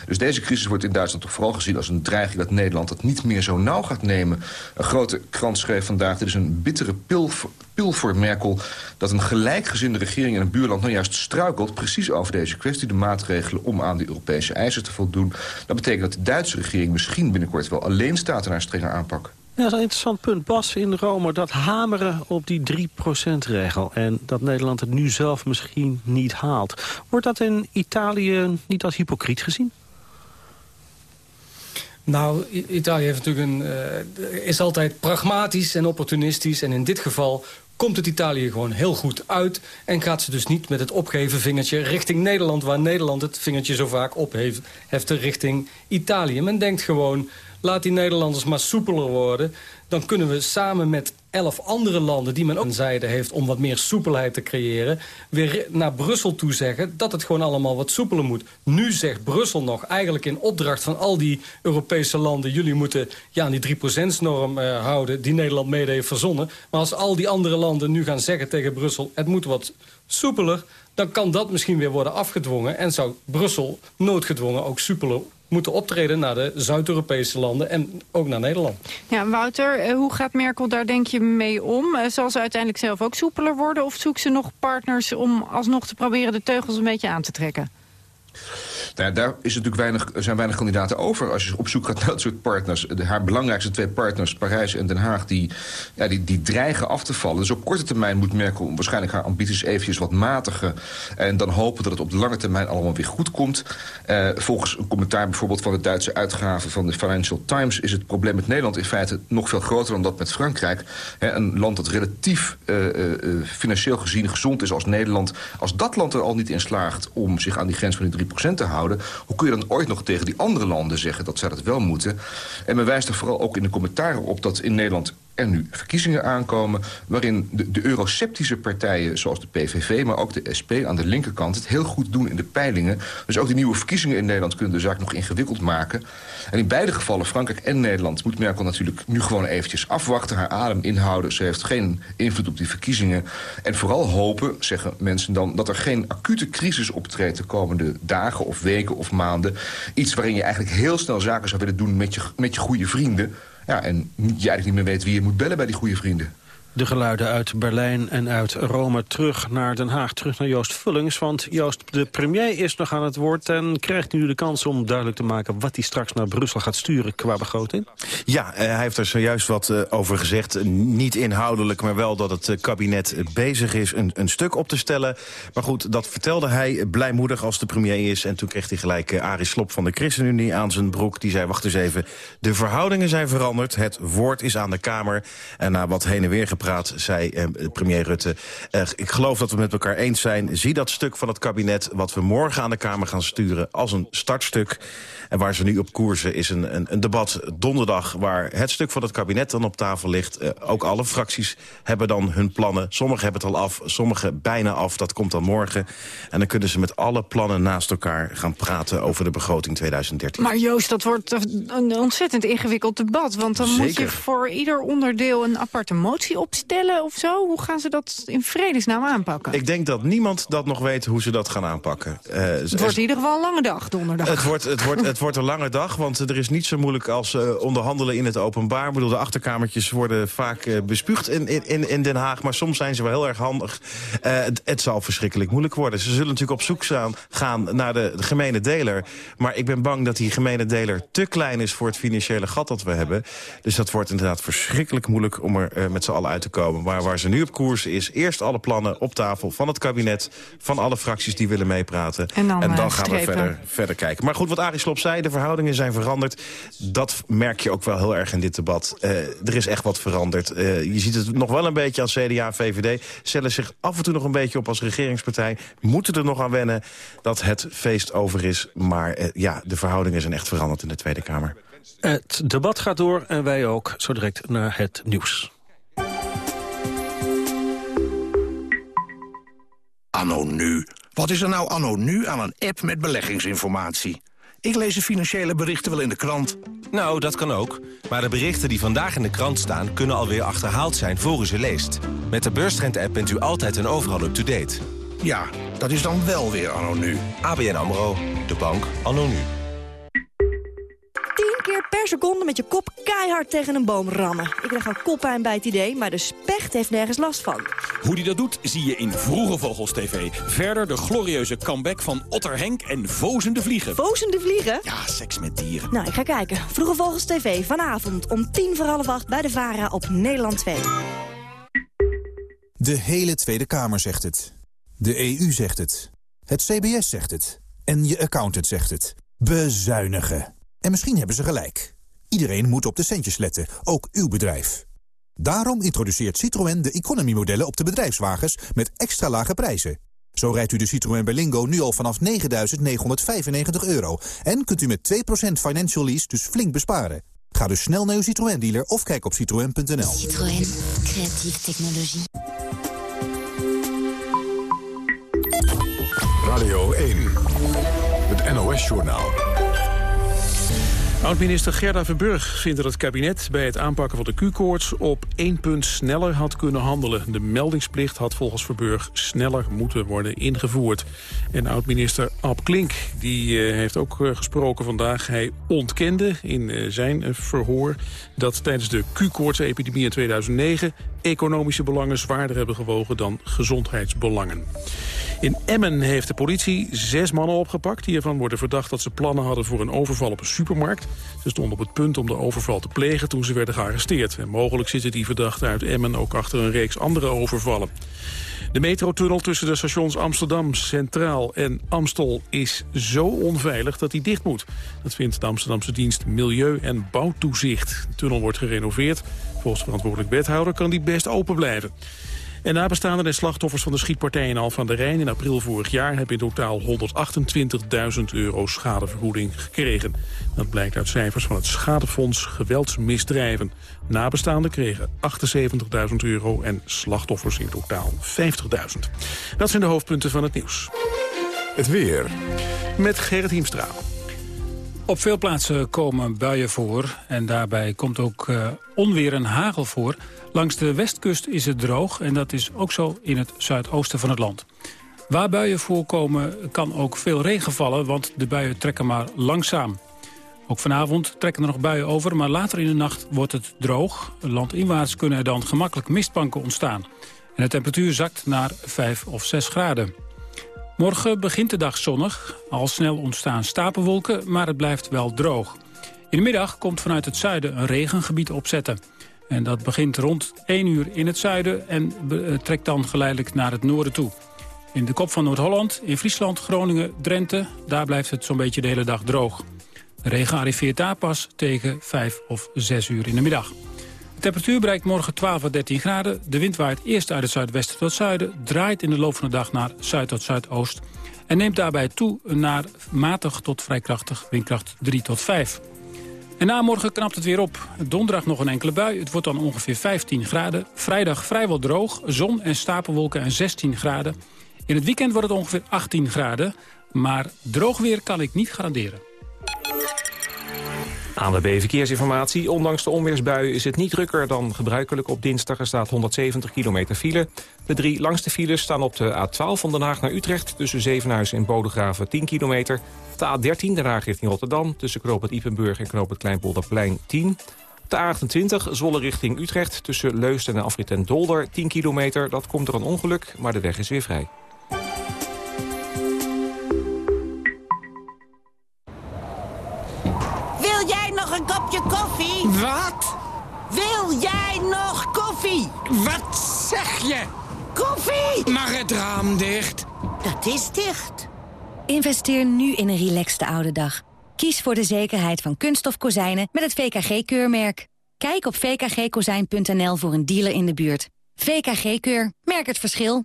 Dus deze crisis wordt in Duitsland toch vooral gezien als een dreiging... dat Nederland het niet meer zo nauw gaat nemen. Een grote krant schreef vandaag... dit is een bittere pil voor, pil voor Merkel... dat een gelijkgezinde regering in een buurland nou juist struikelt... precies over deze kwestie, de maatregelen om aan de Europese eisen te voldoen. Dat betekent dat de Duitse regering misschien binnenkort wel alleen staat... in haar strenge aanpak. Ja, dat is een interessant punt. Bas in Rome, dat hameren op die 3%-regel... en dat Nederland het nu zelf misschien niet haalt. Wordt dat in Italië niet als hypocriet gezien? Nou, Italië heeft natuurlijk een, uh, is altijd pragmatisch en opportunistisch. En in dit geval komt het Italië gewoon heel goed uit... en gaat ze dus niet met het opgeven vingertje richting Nederland... waar Nederland het vingertje zo vaak opheft richting Italië. Men denkt gewoon, laat die Nederlanders maar soepeler worden... dan kunnen we samen met elf andere landen die men ook een zijde heeft... om wat meer soepelheid te creëren... weer naar Brussel toe zeggen dat het gewoon allemaal wat soepeler moet. Nu zegt Brussel nog, eigenlijk in opdracht van al die Europese landen... jullie moeten ja, die 3%-norm uh, houden die Nederland mede heeft verzonnen. Maar als al die andere landen nu gaan zeggen tegen Brussel... het moet wat soepeler, dan kan dat misschien weer worden afgedwongen... en zou Brussel noodgedwongen ook soepeler moeten optreden naar de Zuid-Europese landen en ook naar Nederland. Ja, Wouter, eh, hoe gaat Merkel daar denk je mee om? Eh, zal ze uiteindelijk zelf ook soepeler worden of zoekt ze nog partners om alsnog te proberen de teugels een beetje aan te trekken? Nou, daar is natuurlijk weinig, zijn weinig kandidaten over als je op zoek gaat naar dat soort partners. De, haar belangrijkste twee partners, Parijs en Den Haag, die, ja, die, die dreigen af te vallen. Dus op korte termijn moet Merkel waarschijnlijk haar ambities eventjes wat matigen. En dan hopen dat het op de lange termijn allemaal weer goed komt. Uh, volgens een commentaar bijvoorbeeld van de Duitse uitgave van de Financial Times... is het probleem met Nederland in feite nog veel groter dan dat met Frankrijk. een land dat relatief uh, uh, financieel gezien gezond is als Nederland. Als dat land er al niet in slaagt om zich aan die grens van die 3% te houden hoe kun je dan ooit nog tegen die andere landen zeggen dat zij dat wel moeten? En men wijst er vooral ook in de commentaren op dat in Nederland er nu verkiezingen aankomen... waarin de, de euroceptische partijen zoals de PVV, maar ook de SP aan de linkerkant... het heel goed doen in de peilingen. Dus ook die nieuwe verkiezingen in Nederland kunnen de zaak nog ingewikkeld maken. En in beide gevallen, Frankrijk en Nederland, moet Merkel natuurlijk nu gewoon eventjes afwachten... haar adem inhouden. Ze heeft geen invloed op die verkiezingen. En vooral hopen, zeggen mensen dan, dat er geen acute crisis optreedt... de komende dagen of weken of maanden. Iets waarin je eigenlijk heel snel zaken zou willen doen met je, met je goede vrienden... Ja, en je eigenlijk niet meer weet wie je moet bellen bij die goede vrienden. De geluiden uit Berlijn en uit Rome terug naar Den Haag. Terug naar Joost Vullings, want Joost, de premier is nog aan het woord... en krijgt nu de kans om duidelijk te maken... wat hij straks naar Brussel gaat sturen qua begroting. Ja, eh, hij heeft er zojuist wat uh, over gezegd. Niet inhoudelijk, maar wel dat het uh, kabinet bezig is een, stuk op te stellen. Maar goed, dat vertelde hij blijmoedig als de premier is. En toen kreeg hij gelijk Arie Slop van de ChristenUnie aan zijn broek. Die zei, wacht eens even, de verhoudingen zijn veranderd. Het woord is aan de Kamer. En na wat heen en weer praat, zei eh, premier Rutte... Eh, ik geloof dat we met elkaar eens zijn. Zie dat stuk van het kabinet wat we morgen aan de Kamer gaan sturen... als een startstuk. En waar ze nu op koersen is een, een, een, debat donderdag... waar het stuk van het kabinet dan op tafel ligt. Uh, ook alle fracties hebben dan hun plannen. Sommigen hebben het al af, sommigen bijna af. Dat komt dan morgen. En dan kunnen ze met alle plannen naast elkaar gaan praten... over de begroting 2013. Maar Joost, dat wordt een ontzettend ingewikkeld debat. Want dan Zeker. moet je voor ieder onderdeel een aparte motie opstellen of zo. Hoe gaan ze dat in vredesnaam aanpakken? Ik denk dat niemand dat nog weet hoe ze dat gaan aanpakken. Uh, het wordt in ieder geval een lange dag donderdag. Het wordt, het wordt, het wordt een lange dag, want er is niet zo moeilijk als uh, onderhandelen in het openbaar. Ik bedoel, de achterkamertjes worden vaak uh, bespuugd in, in, in Den Haag, maar soms zijn ze wel heel erg handig. Het, het, zal verschrikkelijk moeilijk worden. Ze zullen natuurlijk op zoek gaan, gaan naar de, de gemene deler. Maar ik ben bang dat die gemene deler te klein is voor het financiële gat dat we hebben. Dus dat wordt inderdaad verschrikkelijk moeilijk om er met z'n allen uit te komen. Maar waar ze nu op koers is, eerst alle plannen op tafel van het kabinet, van alle fracties die willen meepraten. En dan, en dan uh, gaan strepen. we verder, verder kijken. Maar goed, wat Arie Slob zei, de verhoudingen zijn veranderd. Dat merk je ook wel heel erg in dit debat. Uh, er is echt wat veranderd. Uh, je ziet het nog wel een beetje aan CDA en VVD. Stellen zich af en toe nog een beetje op als regeringspartij. Moeten er nog aan wennen dat het feest over is. Maar uh, ja, de verhoudingen zijn echt veranderd in de Tweede Kamer. Het debat gaat door en wij ook zo direct naar het nieuws. Anno nu. Wat is er nou anno nu aan een app met beleggingsinformatie? Ik lees de financiële berichten wel in de krant. Nou, dat kan ook. Maar de berichten die vandaag in de krant staan... kunnen alweer achterhaald zijn voor u ze leest. Met de Beurstrend-app bent u altijd en overal up-to-date. Ja, dat is dan wel weer anno nu. ABN AMRO, de bank anno nu. 10 keer per seconde met je kop keihard tegen een boom rammen. Ik krijg al koppijn bij het idee, maar de specht heeft nergens last van. Hoe die dat doet, zie je in Vroege Vogels TV. Verder de glorieuze comeback van Otter Henk en Vozende Vliegen. Vozende vliegen? Ja, seks met dieren. Nou, ik ga kijken. Vroege Vogels TV, vanavond om tien voor half acht bij de VARA op Nederland 2. De hele Tweede Kamer zegt het. De EU zegt het. Het CBS zegt het. En je accountant zegt het. Bezuinigen. En misschien hebben ze gelijk. Iedereen moet op de centjes letten, ook uw bedrijf. Daarom introduceert Citroën de economy-modellen op de bedrijfswagens met extra lage prijzen. Zo rijdt u de Citroën Berlingo nu al vanaf 9.995 euro. En kunt u met 2% financial lease dus flink besparen. Ga dus snel naar uw Citroën-dealer of kijk op citroën.nl. Citroën. Creatieve technologie. Radio 1. Het NOS-journaal. Oud-minister Gerda Verburg vindt dat het kabinet bij het aanpakken van de Q-koorts op één punt sneller had kunnen handelen. De meldingsplicht had volgens Verburg sneller moeten worden ingevoerd. En oud-minister Ab Klink die, uh, heeft ook uh, gesproken vandaag. Hij ontkende in uh, zijn verhoor dat tijdens de Q-koorts-epidemie in 2009 economische belangen zwaarder hebben gewogen dan gezondheidsbelangen. In Emmen heeft de politie zes mannen opgepakt. die ervan worden verdacht dat ze plannen hadden voor een overval op een supermarkt. Ze stonden op het punt om de overval te plegen toen ze werden gearresteerd. En mogelijk zitten die verdachten uit Emmen ook achter een reeks andere overvallen. De metrotunnel tussen de stations Amsterdam Centraal en Amstel is zo onveilig dat die dicht moet. Dat vindt de Amsterdamse dienst Milieu- en Bouwtoezicht. De tunnel wordt gerenoveerd. Volgens verantwoordelijk wethouder kan die best open blijven. En nabestaanden en slachtoffers van de schietpartij in Al van der Rijn in april vorig jaar hebben in totaal 128.000 euro schadevergoeding gekregen. Dat blijkt uit cijfers van het Schadefonds Geweldsmisdrijven. Nabestaanden kregen 78.000 euro en slachtoffers in totaal 50.000. Dat zijn de hoofdpunten van het nieuws. Het weer. Met Gerrit Hiemstra. Op veel plaatsen komen buien voor en daarbij komt ook uh, onweer en hagel voor. Langs de westkust is het droog en dat is ook zo in het zuidoosten van het land. Waar buien voorkomen kan ook veel regen vallen, want de buien trekken maar langzaam. Ook vanavond trekken er nog buien over, maar later in de nacht wordt het droog. Landinwaarts kunnen er dan gemakkelijk mistbanken ontstaan. En de temperatuur zakt naar 5 of 6 graden. Morgen begint de dag zonnig. Al snel ontstaan stapelwolken, maar het blijft wel droog. In de middag komt vanuit het zuiden een regengebied opzetten. En dat begint rond 1 uur in het zuiden en trekt dan geleidelijk naar het noorden toe. In de kop van Noord-Holland, in Friesland, Groningen, Drenthe... daar blijft het zo'n beetje de hele dag droog. De regen arriveert daar pas tegen 5 of 6 uur in de middag. De temperatuur bereikt morgen 12 of 13 graden. De wind waait eerst uit het zuidwesten tot zuiden... draait in de loop van de dag naar zuid tot zuidoost... en neemt daarbij toe naar matig tot vrij krachtig windkracht 3 tot 5. En na morgen knapt het weer op. Donderdag nog een enkele bui. Het wordt dan ongeveer 15 graden. Vrijdag vrijwel droog. Zon en stapelwolken en 16 graden. In het weekend wordt het ongeveer 18 graden. Maar droog weer kan ik niet garanderen. Aan de B-verkeersinformatie. Ondanks de onweersbuien is het niet drukker dan gebruikelijk op dinsdag. Er staat 170 kilometer file. De drie langste files staan op de A12 van Den Haag naar Utrecht... tussen Zevenhuizen en Bodegraven 10 kilometer. De A13 Den Haag richting Rotterdam... tussen Knoop het Ipenburg en Knoop het Kleinpolderplein 10. De A28 Zwolle richting Utrecht tussen Leusden en Afrit en Dolder 10 kilometer. Dat komt door een ongeluk, maar de weg is weer vrij. Wat? Wil jij nog koffie? Wat zeg je? Koffie! Mag het raam dicht? Dat is dicht. Investeer nu in een relaxte oude dag. Kies voor de zekerheid van kunststof kozijnen met het VKG-keurmerk. Kijk op vkgkozijn.nl voor een dealer in de buurt. VKG-keur. Merk het verschil.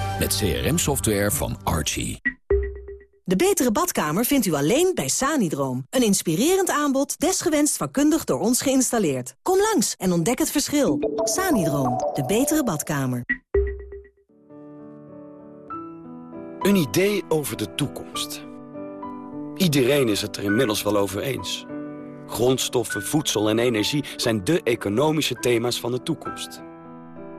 Met CRM-software van Archie. De betere badkamer vindt u alleen bij Sanidroom. Een inspirerend aanbod, desgewenst vakkundig door ons geïnstalleerd. Kom langs en ontdek het verschil. Sanidroom, de betere badkamer. Een idee over de toekomst. Iedereen is het er inmiddels wel over eens. Grondstoffen, voedsel en energie zijn de economische thema's van de toekomst.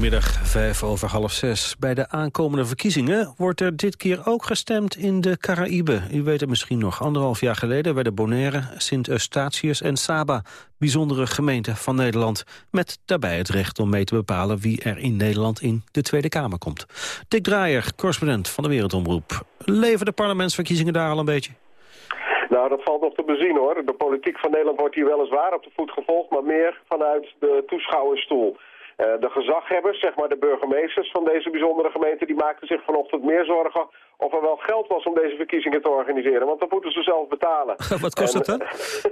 Goedemiddag, vijf over half zes. Bij de aankomende verkiezingen wordt er dit keer ook gestemd in de Caraïbe. U weet het misschien nog, anderhalf jaar geleden werden Bonaire, Sint-Eustatius en Saba bijzondere gemeenten van Nederland. Met daarbij het recht om mee te bepalen wie er in Nederland in de Tweede Kamer komt. Dick Draaier, correspondent van de Wereldomroep. Leven de parlementsverkiezingen daar al een beetje? Nou, dat valt nog te bezien hoor. De politiek van Nederland wordt hier weliswaar op de voet gevolgd, maar meer vanuit de toeschouwersstoel. Eh, de gezaghebbers, zeg maar de burgemeesters van deze bijzondere gemeente... die maakten zich vanochtend meer zorgen of er wel geld was om deze verkiezingen te organiseren. Want dan moeten ze zelf betalen. Wat kost het dan?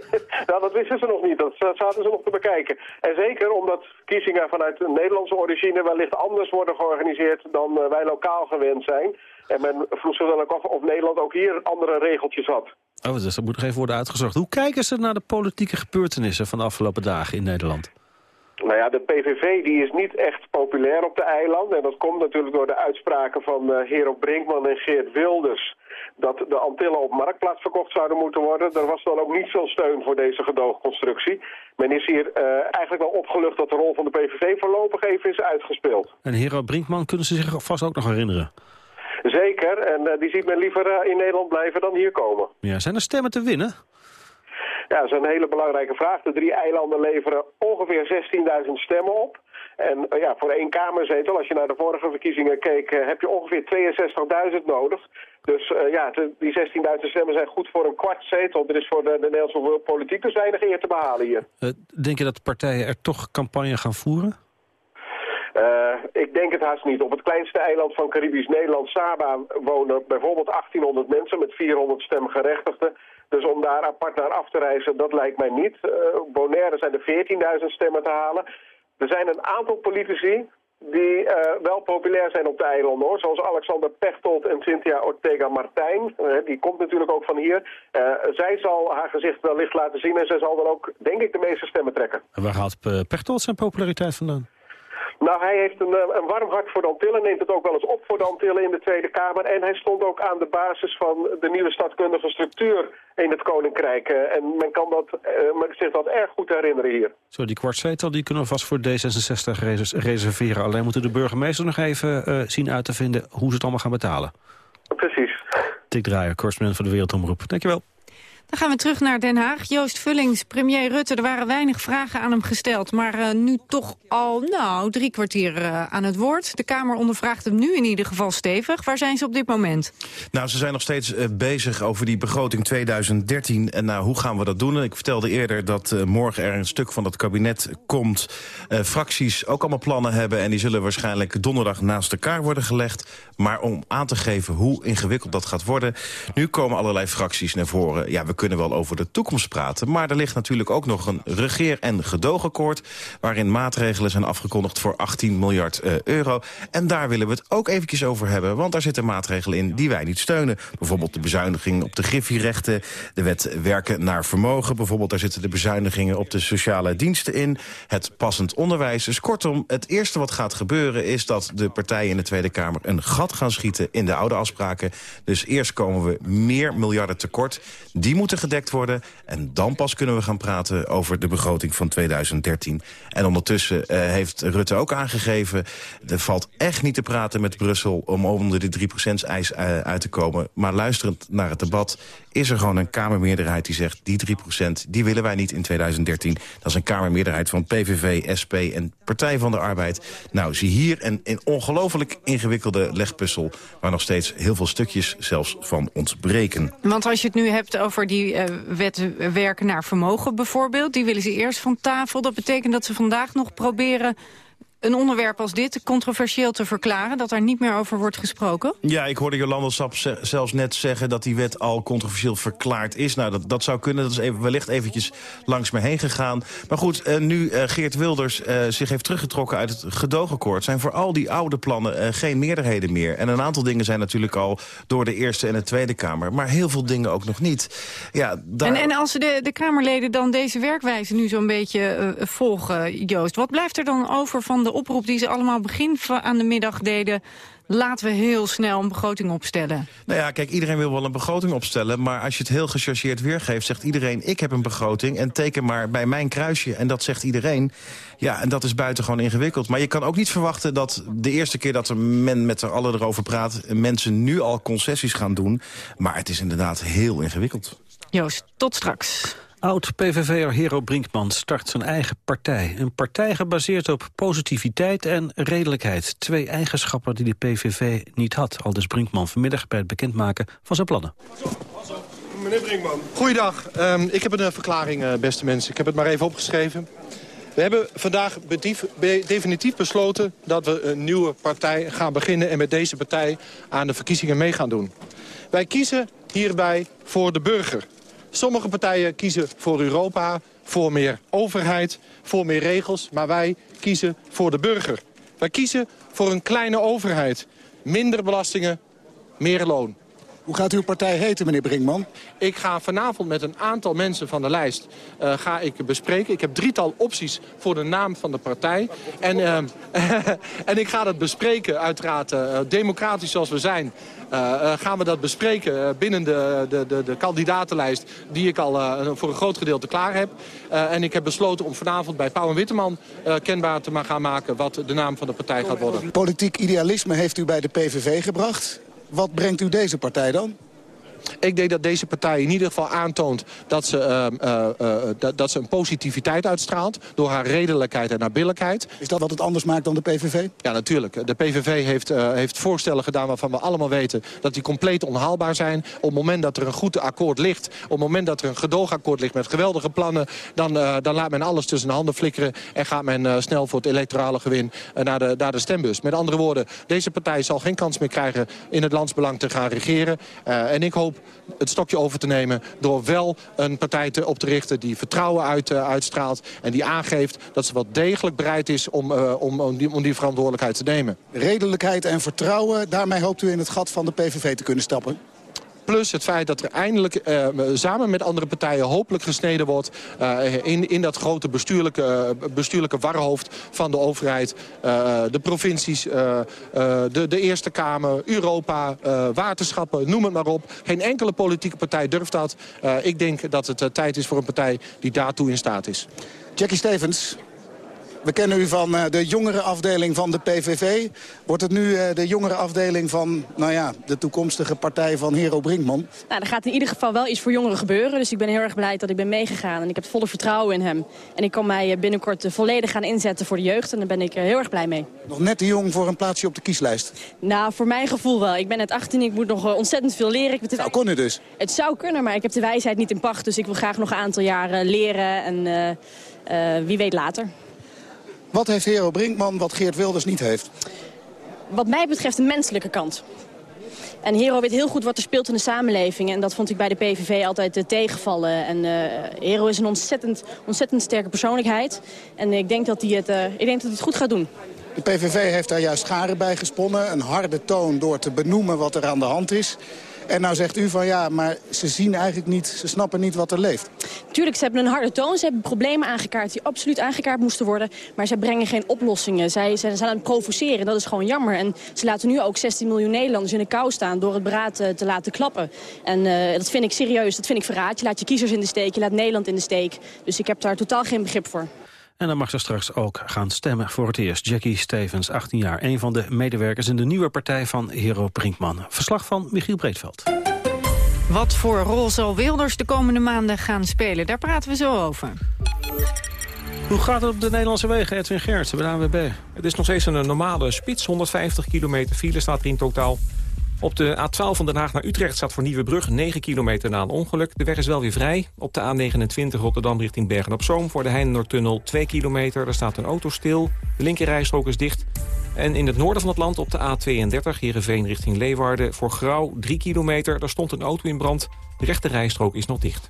nou, dat wisten ze nog niet. Dat zaten ze nog te bekijken. En zeker omdat verkiezingen vanuit een Nederlandse origine... wellicht anders worden georganiseerd dan eh, wij lokaal gewend zijn. En men vroeg zich dan ook af of Nederland ook hier andere regeltjes had. Oh, dus dat moet nog even worden uitgezocht. Hoe kijken ze naar de politieke gebeurtenissen van de afgelopen dagen in Nederland? Nou ja, de PVV die is niet echt populair op de eilanden. En dat komt natuurlijk door de uitspraken van uh, Hero Brinkman en Geert Wilders... dat de Antillen op marktplaats verkocht zouden moeten worden. Er was dan ook niet veel steun voor deze gedoogconstructie. Men is hier uh, eigenlijk wel opgelucht dat de rol van de PVV voorlopig even is uitgespeeld. En Hero Brinkman kunnen ze zich vast ook nog herinneren? Zeker, en uh, die ziet men liever in Nederland blijven dan hier komen. Ja, zijn er stemmen te winnen? Ja, dat is een hele belangrijke vraag. De drie eilanden leveren ongeveer 16.000 stemmen op. En uh, ja, voor één kamerzetel, als je naar de vorige verkiezingen keek, uh, heb je ongeveer 62.000 nodig. Dus uh, ja, de, die 16.000 stemmen zijn goed voor een kwart zetel. Er is voor de, de Nederlandse politiek dus weinig eer te behalen hier. denk je dat de partijen er toch campagne gaan voeren? Uh, ik denk het haast niet. Op het kleinste eiland van Caribisch Nederland, Saba, wonen bijvoorbeeld 1800 mensen met 400 stemgerechtigden. Dus om daar apart naar af te reizen, dat lijkt mij niet. Uh, Bonaire zijn er 14.000 stemmen te halen. Er zijn een aantal politici die uh, wel populair zijn op de eilanden, hoor. Zoals Alexander Pechtold en Cynthia Ortega-Martijn. Uh, die komt natuurlijk ook van hier. Zij zal haar gezicht wellicht laten zien en zij zal dan ook, denk ik, de meeste stemmen trekken. En waar haalt Pechtold zijn populariteit vandaan? Nou, hij heeft een, een, warm hart voor de Antillen, neemt het ook wel eens op voor de Antillen in de Tweede Kamer. En hij stond ook aan de basis van de nieuwe stadkundige structuur in het Koninkrijk. En men kan dat, uh, men zich dat erg goed herinneren hier. Zo, die kwartzetel die kunnen we vast voor D66 res reserveren. Alleen moeten de burgemeester nog even uh, zien uit te vinden hoe ze het allemaal gaan betalen. Precies. Dick Draaier, correspondent voor de Wereldomroep. Dankjewel. Dan gaan we terug naar Den Haag. Joost Vullings, premier Rutte, er waren weinig vragen aan hem gesteld... maar uh, nu toch al nou, drie kwartier uh, aan het woord. De Kamer ondervraagt hem nu in ieder geval stevig. Waar zijn ze op dit moment? Nou, ze zijn nog steeds uh, bezig over die begroting 2013. En nou, hoe gaan we dat doen? Ik vertelde eerder dat morgen er een stuk van dat kabinet komt. fracties ook allemaal plannen hebben... en die zullen waarschijnlijk donderdag naast elkaar worden gelegd. Maar om aan te geven hoe ingewikkeld dat gaat worden... nu komen allerlei fracties naar voren. Ja, we kunnen wel over de toekomst praten. Maar er ligt natuurlijk ook nog een regeer- en gedoogakkoord... waarin maatregelen zijn afgekondigd voor 18 miljard uh, euro. En daar willen we het ook eventjes over hebben. Want daar zitten maatregelen in die wij niet steunen. Bijvoorbeeld de bezuiniging op de griffierechten. De wet werken naar vermogen. Bijvoorbeeld daar zitten de bezuinigingen op de sociale diensten in. Het passend onderwijs. Dus kortom, het eerste wat gaat gebeuren... is dat de partijen in de Tweede Kamer een gat gaan schieten... in de oude afspraken. Dus eerst komen we meer miljarden tekort. Die moeten gedekt worden. En dan pas kunnen we gaan praten over de begroting van 2013. En ondertussen uh, heeft Rutte ook aangegeven... er valt echt niet te praten met Brussel om onder de 3%-eis uh, uit te komen. Maar luisterend naar het debat is er gewoon een Kamermeerderheid die zegt... die 3% die willen wij niet in 2013. Dat is een Kamermeerderheid van PVV, SP en Partij van de Arbeid. Nou, zie hier een, een ongelooflijk ingewikkelde legpuzzel... waar nog steeds heel veel stukjes zelfs van ontbreken. Want als je het nu hebt over die uh, wet werken naar vermogen bijvoorbeeld... die willen ze eerst van tafel. Dat betekent dat ze vandaag nog proberen een onderwerp als dit controversieel te verklaren... dat daar niet meer over wordt gesproken? Ja, ik hoorde Jolanda Sap zelfs net zeggen... dat die wet al controversieel verklaard is. Nou, dat, dat zou kunnen. Dat is even, wellicht eventjes langs me heen gegaan. Maar goed, uh, nu uh, Geert Wilders uh, zich heeft teruggetrokken uit het gedoogakkoord... zijn voor al die oude plannen geen meerderheden meer. En een aantal dingen zijn natuurlijk al door de Eerste en de Tweede Kamer. Maar heel veel dingen ook nog niet. Ja, daar... en, en als de, de Kamerleden dan deze werkwijze nu zo'n beetje volgen, Joost... wat blijft er dan over van de de oproep die ze allemaal begin aan de middag deden laten we heel snel een begroting opstellen. Nou ja, kijk, iedereen wil wel een begroting opstellen... maar als je het heel gechargeerd weergeeft, zegt iedereen... ik heb een begroting en teken maar bij mijn kruisje. En dat zegt iedereen. Ja, en dat is buitengewoon ingewikkeld. Maar je kan ook niet verwachten dat de eerste keer dat men met er allen erover praat... mensen nu al concessies gaan doen. Maar het is inderdaad heel ingewikkeld. Joost, tot straks. Oud-PVV'er Hero Brinkman start zijn eigen partij. Een partij gebaseerd op positiviteit en redelijkheid. Twee eigenschappen die de PVV niet had. Aldus Brinkman vanmiddag bij het bekendmaken van zijn plannen. Meneer Brinkman. Goeiedag. Um, ik heb een verklaring, uh, beste mensen. Ik heb het maar even opgeschreven. We hebben vandaag definitief besloten dat we een nieuwe partij gaan beginnen... en met deze partij aan de verkiezingen mee gaan doen. Wij kiezen hierbij voor de burger. Sommige partijen kiezen voor Europa, voor meer overheid, voor meer regels. Maar wij kiezen voor de burger. Wij kiezen voor een kleine overheid. Minder belastingen, meer loon. Hoe gaat uw partij heten, meneer Brinkman? Ik ga vanavond met een aantal mensen van de lijst uh, ga ik bespreken. Ik heb drietal opties voor de naam van de partij. En, uh, en ik ga dat bespreken, uiteraard uh, democratisch zoals we zijn. gaan we dat bespreken binnen de, de, de, de, kandidatenlijst... die ik al voor een groot gedeelte klaar heb. en ik heb besloten om vanavond bij Pauw en Witteman kenbaar te gaan maken... wat de naam van de partij gaat worden. Politiek idealisme heeft u bij de PVV gebracht. Wat brengt u deze partij dan? Ik denk dat deze partij in ieder geval aantoont dat ze, uh, uh, uh, dat, dat, ze een positiviteit uitstraalt... door haar redelijkheid en haar billijkheid. Is dat wat het anders maakt dan de PVV? Ja, natuurlijk. De PVV heeft, heeft voorstellen gedaan waarvan we allemaal weten... dat die compleet onhaalbaar zijn. Op het moment dat er een goed akkoord ligt... op het moment dat er een gedoogakkoord ligt met geweldige plannen... dan, dan laat men alles tussen de handen flikkeren... en gaat men snel voor het electorale gewin naar, de, naar de stembus. Met andere woorden, deze partij zal geen kans meer krijgen... in het landsbelang te gaan regeren. en ik hoop het stokje over te nemen... door wel een partij te, op te richten die vertrouwen uit, uh, uitstraalt... en die aangeeft dat ze wel degelijk bereid is om, uh, om, om die verantwoordelijkheid te nemen. Redelijkheid en vertrouwen, daarmee hoopt u in het gat van de PVV te kunnen stappen? Plus het feit dat er eindelijk uh, samen met andere partijen hopelijk gesneden wordt... Uh, in, in dat grote bestuurlijke, bestuurlijke warhoofd van de overheid. de provincies, de, de Eerste Kamer, Europa, waterschappen, noem het maar op. Geen enkele politieke partij durft dat. ik denk dat het tijd is voor een partij die daartoe in staat is. Jackie Stevens, we kennen u van uh, de jongere afdeling van de PVV. Wordt het nu uh, de jongere afdeling van nou ja, de toekomstige partij van Hero Brinkman? Nou, er gaat in ieder geval wel iets voor jongeren gebeuren. Dus ik ben heel erg blij dat ik ben meegegaan. En ik heb volle vertrouwen in hem. En ik kan mij eh, binnenkort volledig gaan inzetten voor de jeugd. En daar ben ik heel erg blij mee. Nog net te jong voor een plaatsje op de kieslijst? Nou, voor mijn gevoel wel. Ik ben net 18, ik moet nog ontzettend veel leren. Ik zou kunnen dus? Het zou kunnen, maar ik heb de wijsheid niet in pacht. Dus ik wil graag nog een aantal jaren leren. En wie weet later. Wat heeft Hero Brinkman wat Geert Wilders niet heeft? Wat mij betreft de menselijke kant. En Hero weet heel goed wat er speelt in de samenleving. En dat vond ik bij de PVV altijd uh, tegenvallen. En uh, Hero is een ontzettend, ontzettend sterke persoonlijkheid. En ik denk, dat hij het, uh, ik denk dat hij het goed gaat doen. De PVV heeft daar juist scharen bij gesponnen. Een harde toon door te benoemen wat er aan de hand is. En nou zegt u van ja, maar ze zien eigenlijk niet, ze snappen niet wat er leeft. Tuurlijk, ze hebben een harde toon. Ze hebben problemen aangekaart die absoluut aangekaart moesten worden. Maar ze brengen geen oplossingen. Zij, zij zijn aan het provoceren. Dat is gewoon jammer. En ze laten nu ook 16 miljoen Nederlanders in de kou staan... door het beraad eh, te laten klappen. En uh, dat vind ik serieus. Dat vind ik verraad. Je laat je kiezers in de steek. Je laat Nederland in de steek. Dus ik heb daar totaal geen begrip voor. En dan mag ze straks ook gaan stemmen voor het eerst. Jackie Stevens, 18 jaar, een van de medewerkers in de nieuwe partij van Hero Brinkman. Verslag van Michiel Breedveld. Wat voor rol zal Wilders de komende maanden gaan spelen? Daar praten we zo over. Hoe gaat het op de Nederlandse wegen, Edwin Gertsen bij de ANWB? Het is nog steeds een normale spits. 150 kilometer file staat er in totaal. Op de A12 van Den Haag naar Utrecht staat voor Nieuwebrug 9 kilometer na een ongeluk. De weg is wel weer vrij. Op de A29 Rotterdam richting Bergen-op-Zoom voor de Heinenoordtunnel 2 kilometer. Daar staat een auto stil. De linkerrijstrook is dicht. En in het noorden van het land op de A32 Heerenveen richting Leeuwarden voor Grauw 3 kilometer. Daar stond een auto in brand. De rechterrijstrook is nog dicht.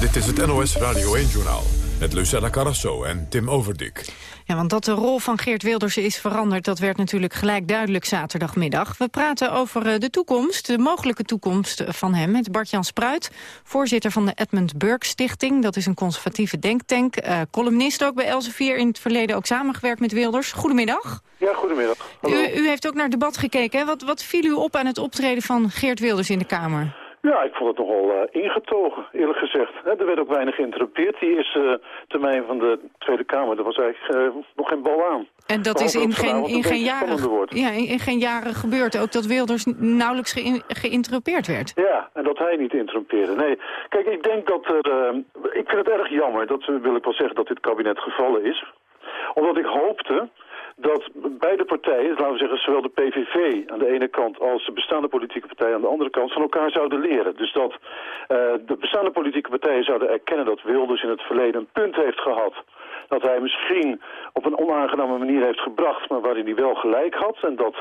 Dit is het NOS Radio 1-journaal met Lucella Carrasso en Tim Overdik. Ja, want dat de rol van Geert Wilders is veranderd... dat werd natuurlijk gelijk duidelijk zaterdagmiddag. We praten over eh, de toekomst, de mogelijke toekomst van hem... met Bart-Jan Spruit, voorzitter van de Edmund Burke Stichting. Dat is een conservatieve denktank. Uh, columnist ook bij Elsevier, in het verleden ook samengewerkt met Wilders. Goedemiddag. Ja, goedemiddag. U, u, heeft ook naar het debat gekeken. Wat, wat viel u op aan het optreden van Geert Wilders in de Kamer? Ja, ik vond het nogal uh, ingetogen, eerlijk gezegd. er werd ook weinig geïnterrupeerd. Die eerste termijn van de Tweede Kamer, daar was eigenlijk uh, nog geen bal aan. En dat is in geen, in, geen jaren, ja, in, in, geen jaren gebeurd. Ook dat Wilders nauwelijks ge geïnterrumpeerd werd. Ja, en dat hij niet interrumpeerde. Nee, kijk, ik denk dat er... Ik vind het erg jammer, dat wil ik wel zeggen, dat dit kabinet gevallen is. Omdat ik hoopte dat beide partijen, laten we zeggen zowel de PVV aan de ene kant als de bestaande politieke partijen aan de andere kant van elkaar zouden leren. Dus dat uh, de bestaande politieke partijen zouden erkennen dat Wilders in het verleden een punt heeft gehad. Dat hij misschien op een onaangename manier heeft gebracht, maar waarin hij wel gelijk had. En dat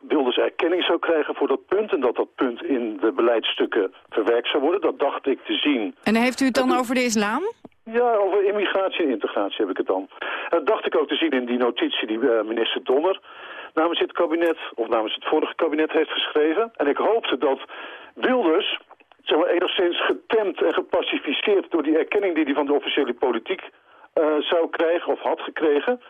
Wilders erkenning zou krijgen voor dat punt... en dat dat punt in de beleidsstukken verwerkt zou worden. Dat dacht ik te zien. En heeft u het dan over de islam? Ja, over immigratie en integratie heb ik het dan. Dat dacht ik ook te zien in die notitie die uh, minister Donner namens het kabinet, of namens het vorige kabinet heeft geschreven. En ik hoopte dat Wilders, zeg maar, enigszins getemd en gepacificeerd door die erkenning die hij van de officiële politiek uh, zou krijgen, of had gekregen,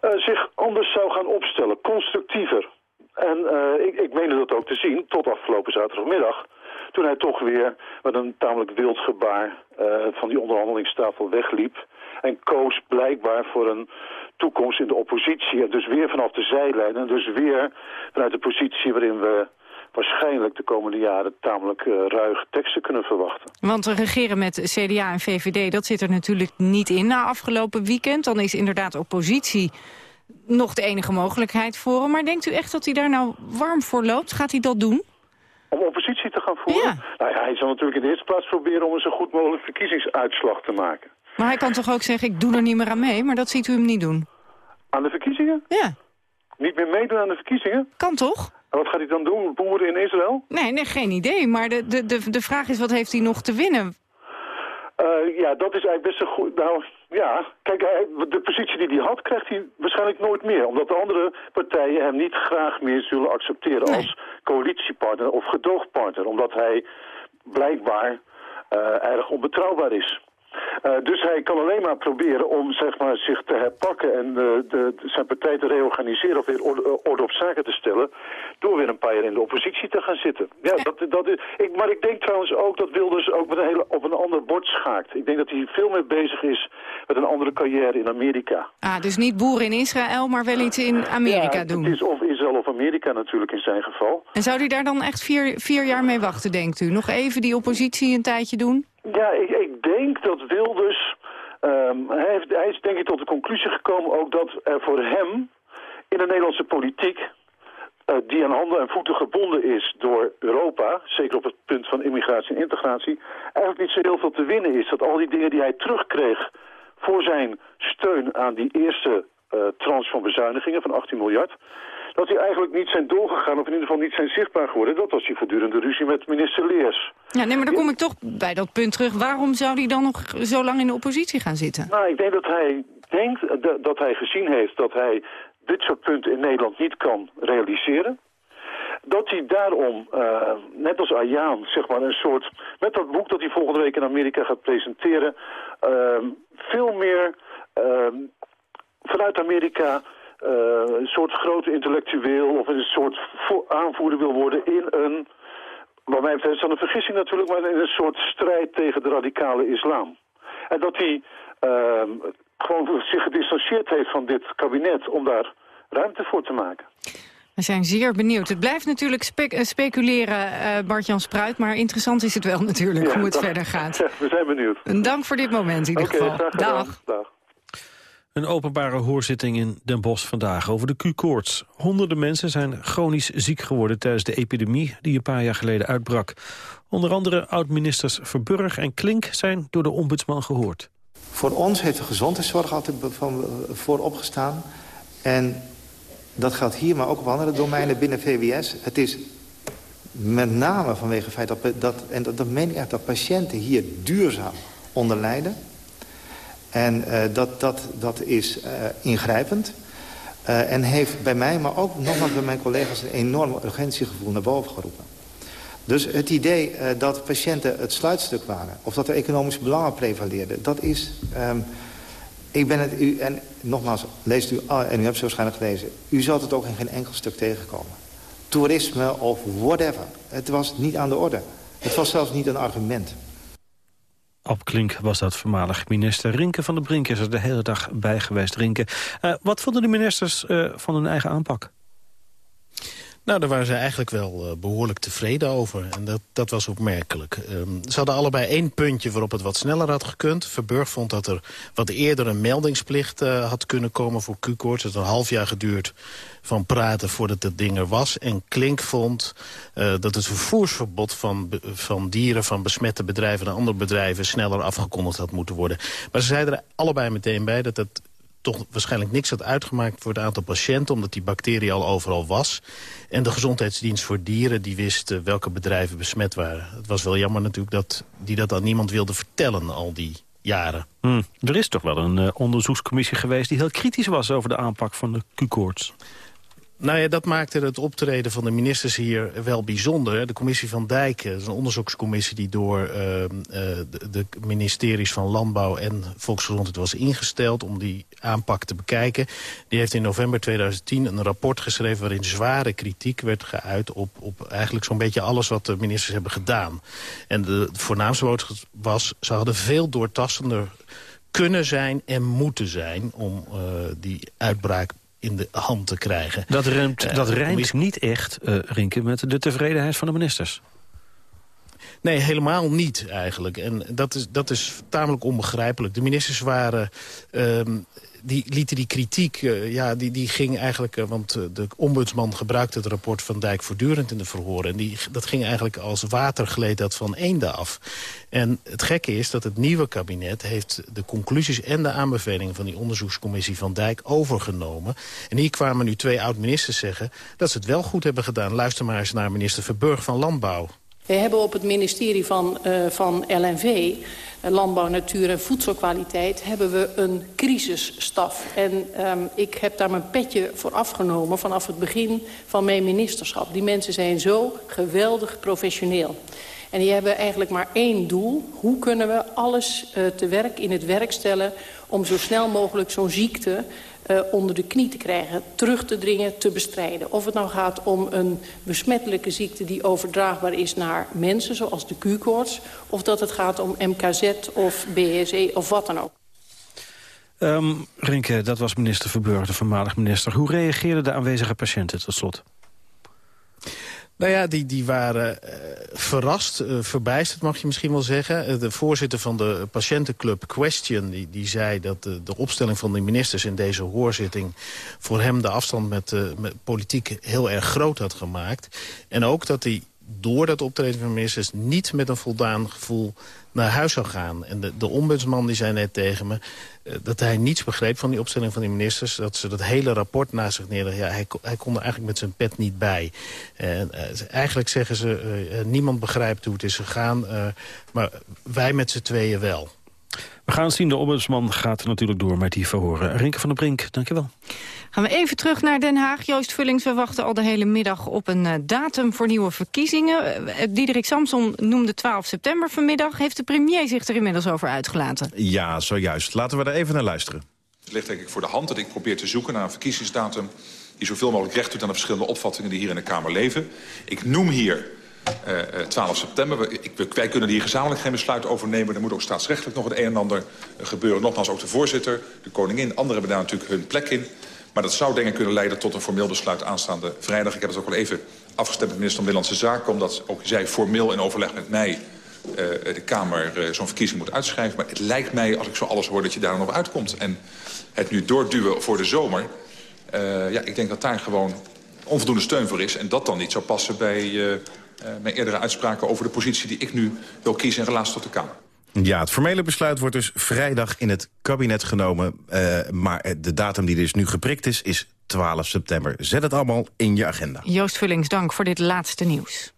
zich anders zou gaan opstellen, constructiever. En ik, ik meende dat ook te zien, tot afgelopen zaterdagmiddag toen hij toch weer met een tamelijk wild gebaar uh, van die onderhandelingstafel wegliep. En koos blijkbaar voor een toekomst in de oppositie. En dus weer vanaf de zijlijn. En dus weer vanuit de positie waarin we waarschijnlijk de komende jaren tamelijk uh, ruige teksten kunnen verwachten. Want regeren met CDA en VVD, dat zit er natuurlijk niet in na afgelopen weekend. Dan is inderdaad oppositie nog de enige mogelijkheid voor hem. Maar denkt u echt dat hij daar nou warm voor loopt? Gaat hij dat doen? Om oppositie te gaan voeren? Ja. Nou ja, hij zal natuurlijk in de eerste plaats proberen om een zo goed mogelijk verkiezingsuitslag te maken. Maar hij kan toch ook zeggen, ik doe er niet meer aan mee, maar dat ziet u hem niet doen? Aan de verkiezingen? Ja. Niet meer meedoen aan de verkiezingen? Kan toch? En wat gaat hij dan doen? Boeren in Israël? Nee, nee geen idee. Maar de, de, de, de vraag is, wat heeft hij nog te winnen? Uh, ja, dat is eigenlijk best een goed... Nou, ja, kijk, de positie die hij had, krijgt hij waarschijnlijk nooit meer. Omdat de andere partijen hem niet graag meer zullen accepteren nee. als coalitiepartner of gedoogpartner. Omdat hij blijkbaar uh, erg onbetrouwbaar is. Uh, dus hij kan alleen maar proberen om zeg maar, zich te herpakken en uh, de, zijn partij te reorganiseren of weer orde, orde, op zaken te stellen door weer een paar jaar in de oppositie te gaan zitten. Ja, dat, dat is, ik, maar ik denk trouwens ook dat Wilders ook met een hele, op een ander bord schaakt. Ik denk dat hij veel meer bezig is met een andere carrière in Amerika. Ah, dus niet boeren in Israël, maar wel iets in Amerika ja, doen. Het is of Israël of Amerika natuurlijk in zijn geval. En zou hij daar dan echt vier, vier jaar mee wachten, denkt u? Nog even die oppositie een tijdje doen? Ja, ik, ik denk dat Wilders... Um, hij, heeft, hij is denk ik tot de conclusie gekomen ook dat er voor hem in de Nederlandse politiek... Uh, die aan handen en voeten gebonden is door Europa... zeker op het punt van immigratie en integratie... eigenlijk niet zo heel veel te winnen is. Dat al die dingen die hij terugkreeg voor zijn steun aan die eerste uh, tranche van bezuinigingen van 18 miljard dat die eigenlijk niet zijn doorgegaan, of in ieder geval niet zijn zichtbaar geworden. Dat was die voortdurende ruzie met minister Leers. Ja, nee, maar dan kom ik toch bij dat punt terug. Waarom zou hij dan nog zo lang in de oppositie gaan zitten? Nou, ik denk dat hij denkt dat hij gezien heeft dat hij dit soort punten in Nederland niet kan realiseren. dat hij daarom, uh, net als Ayaan, zeg maar een soort... met dat boek dat hij volgende week in Amerika gaat presenteren... Uh, veel meer uh, vanuit Amerika een soort grote intellectueel... of een soort aanvoerder wil worden in een... Wat mij betreft is dat een vergissing natuurlijk... maar in een soort strijd tegen de radicale islam. En dat hij ehm, gewoon zich gedistanceerd heeft van dit kabinet... om daar ruimte voor te maken. We zijn zeer benieuwd. Het blijft natuurlijk eh, speculeren, uh, Bart-Jan Spruit... maar interessant is het wel natuurlijk hoe het verder gaat. Ja, we zijn benieuwd. Een dank voor dit moment in ieder geval. Dag. Dag. Een openbare hoorzitting in Den Bosch vandaag over de Q-koorts. Honderden mensen zijn chronisch ziek geworden tijdens de epidemie... die een paar jaar geleden uitbrak. Onder andere oud-ministers Verburg en Klink zijn door de ombudsman gehoord. Voor ons heeft de gezondheidszorg altijd van, voor opgestaan. En dat geldt hier, maar ook op andere domeinen binnen VWS. Het is met name vanwege het feit dat, dat en dat, dat echt, dat patiënten hier duurzaam onder lijden. En uh, dat, dat, dat is uh, ingrijpend. Uh, en heeft bij mij, maar ook nogmaals bij mijn collega's... een enorm urgentiegevoel naar boven geroepen. Dus het idee dat patiënten het sluitstuk waren... of dat er economische belangen prevaleerden... dat is... Um, ik ben het u, en nogmaals, leest u, en u hebt ze waarschijnlijk gelezen... u zult het ook in geen enkel stuk tegenkomen. Toerisme of whatever. Het was niet aan de orde. Het was zelfs niet een argument. Op Klink was dat voormalig minister Rinke van der Brink... is er de hele dag bij geweest, Rinke. Uh, wat vonden de ministers uh, van hun eigen aanpak? Nou, daar waren ze eigenlijk wel uh, behoorlijk tevreden over. En dat, dat was opmerkelijk. Um, ze hadden allebei één puntje waarop het wat sneller had gekund. Verburg vond dat er wat eerder een meldingsplicht uh, had kunnen komen voor Q-koorts. Het had een half jaar geduurd van praten voordat het ding er was. En Klink vond uh, dat het vervoersverbod van, van dieren... van besmette bedrijven naar andere bedrijven... sneller afgekondigd had moeten worden. Maar ze zeiden er allebei meteen bij dat het toch waarschijnlijk niks had uitgemaakt voor het aantal patiënten... omdat die bacterie al overal was. En de gezondheidsdienst voor dieren die wist uh, welke bedrijven besmet waren. Het was wel jammer natuurlijk dat die dat aan niemand wilde vertellen al die jaren. Hmm. Er is toch wel een uh, onderzoekscommissie geweest... die heel kritisch was over de aanpak van de Q-koorts. Nou ja, dat maakte het optreden van de ministers hier wel bijzonder. De commissie van Dijk, dat is een onderzoekscommissie... die door uh, de, de, ministeries van Landbouw en Volksgezondheid was ingesteld... om die aanpak te bekijken. Die heeft in november 2010 een rapport geschreven... waarin zware kritiek werd geuit op, op eigenlijk zo'n beetje alles... wat de ministers hebben gedaan. En de, voornaamste boodschap was... ze hadden veel doortastender kunnen zijn en moeten zijn... om uh, die uitbraak in de hand te krijgen. Dat, remt, uh, dat rijmt niet echt, uh, Rinke, met de tevredenheid van de ministers. Nee, helemaal niet eigenlijk. En dat is, dat is tamelijk onbegrijpelijk. De ministers waren um, die lieten die kritiek, uh, ja, die, die ging eigenlijk... Uh, want uh, de ombudsman gebruikte het rapport van Dijk voortdurend in de verhoren. En die, dat ging eigenlijk als water gleed dat van eenden af. En het gekke is dat het nieuwe kabinet heeft de conclusies en de aanbevelingen... van die onderzoekscommissie van Dijk overgenomen. En hier kwamen nu twee oud-ministers zeggen dat ze het wel goed hebben gedaan. Luister maar eens naar minister Verburg van Landbouw. We hebben op het ministerie van, uh, van LNV, Landbouw, Natuur en Voedselkwaliteit... hebben we een crisisstaf. En um, ik heb daar mijn petje voor afgenomen vanaf het begin van mijn ministerschap. Die mensen zijn zo geweldig professioneel. En die hebben eigenlijk maar één doel. Hoe kunnen we alles uh, te werk in het werk stellen... om zo snel mogelijk zo'n ziekte uh, onder de knie te krijgen, terug te dringen, te bestrijden. Of het nou gaat om een besmettelijke ziekte die overdraagbaar is naar mensen, zoals de Q-koorts, of dat het gaat om MKZ of BSE of wat dan ook. Um, Rinke, dat was minister Verburg, de voormalig minister. Hoe reageerden de aanwezige patiënten tot slot? Nou ja, die, die waren uh, verrast, uh, verbijsterd mag je misschien wel zeggen. Uh, de voorzitter van de patiëntenclub Question... die, die zei dat de, de opstelling van de ministers in deze hoorzitting... voor hem de afstand met, met politiek heel erg groot had gemaakt. En ook dat hij door dat optreden van ministers niet met een voldaan gevoel naar huis zou gaan. En de, de ombudsman die zei net tegen me uh, dat hij niets begreep van die opstelling van die ministers. Dat ze dat hele rapport naast zich neerleggen. Ja, hij, hij kon er eigenlijk met zijn pet niet bij. En uh, eigenlijk zeggen ze, uh, niemand begrijpt hoe het is gegaan. maar wij met z'n tweeën wel. We gaan zien, de ombudsman gaat natuurlijk door met die verhoren. Rinke van der Brink, dankjewel. Gaan we even terug naar Den Haag. Joost Vullings, we wachten al de hele middag op een uh, datum voor nieuwe verkiezingen. Uh, Diederik Samson noemde 12 september vanmiddag. Heeft de premier zich er inmiddels over uitgelaten? Ja, zojuist. Laten we er even naar luisteren. Het ligt denk ik voor de hand dat ik probeer te zoeken naar een verkiezingsdatum... die zoveel mogelijk recht doet aan de verschillende opvattingen die hier in de Kamer leven. Ik noem hier uh, 12 september. Ik, wij kunnen hier gezamenlijk geen besluit over nemen. Er moet ook staatsrechtelijk nog het een en ander gebeuren. Nogmaals, ook de voorzitter, de koningin, anderen hebben daar natuurlijk hun plek in. Maar dat zou ik kunnen leiden tot een formeel besluit aanstaande vrijdag. Ik heb het ook al even afgestemd met minister van Binnenlandse Zaken... omdat ook zij formeel in overleg met mij uh, de Kamer uh, zo'n verkiezing moet uitschrijven. Maar het lijkt mij, als ik zo alles hoor, dat je daar nog uitkomt. En het nu doorduwen voor de zomer... Uh, ja, ik denk dat daar gewoon onvoldoende steun voor is. En dat dan niet zou passen bij mijn eerdere uitspraken over de positie die ik nu wil kiezen in relatie tot de Kamer. Ja, het formele besluit wordt dus vrijdag in het kabinet genomen. Uh, maar de datum die dus nu geprikt is, is 12 september. Zet het allemaal in je agenda. Joost Vullings, dank voor dit laatste nieuws.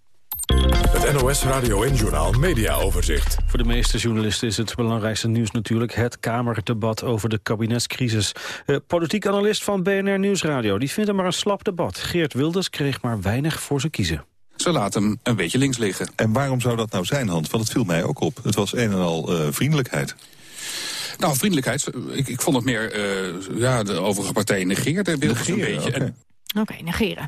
Het NOS Radio en Journaal Media Overzicht. Voor de meeste journalisten is het belangrijkste nieuws natuurlijk het Kamerdebat over de kabinetscrisis. Uh, politiek analist van BNR Nieuwsradio, die vindt er maar een slap debat. Geert Wilders kreeg maar weinig voor zijn kiezen. Ze laten hem een beetje links liggen. En waarom zou dat nou zijn, Hans? Want het viel mij ook op. Het was een en al uh, vriendelijkheid. Nou, vriendelijkheid. Ik, ik vond het meer, uh, ja, de overige partijen negeerden. Wilders een beetje. Okay. En, Oké, okay, negeren.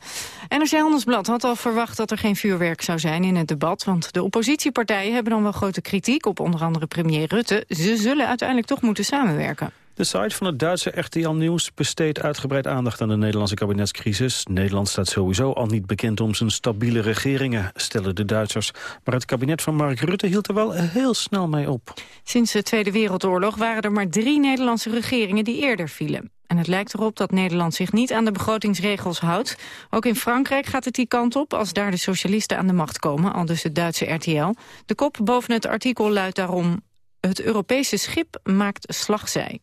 NRC Handelsblad had al verwacht dat er geen vuurwerk zou zijn in het debat. Want de oppositiepartijen hebben dan wel grote kritiek op onder andere premier Rutte. Ze zullen uiteindelijk toch moeten samenwerken. De site van het Duitse RTL Nieuws besteedt uitgebreid aandacht aan de Nederlandse kabinetscrisis. Nederland staat sowieso al niet bekend om zijn stabiele regeringen, stellen de Duitsers. Maar het kabinet van Mark Rutte hield er wel heel snel mee op. Sinds de Tweede Wereldoorlog waren er maar drie Nederlandse regeringen die eerder vielen. En het lijkt erop dat Nederland zich niet aan de begrotingsregels houdt. Ook in Frankrijk gaat het die kant op als daar de socialisten aan de macht komen, al dus het Duitse RTL. De kop boven het artikel luidt daarom... Het Europese schip maakt slagzij.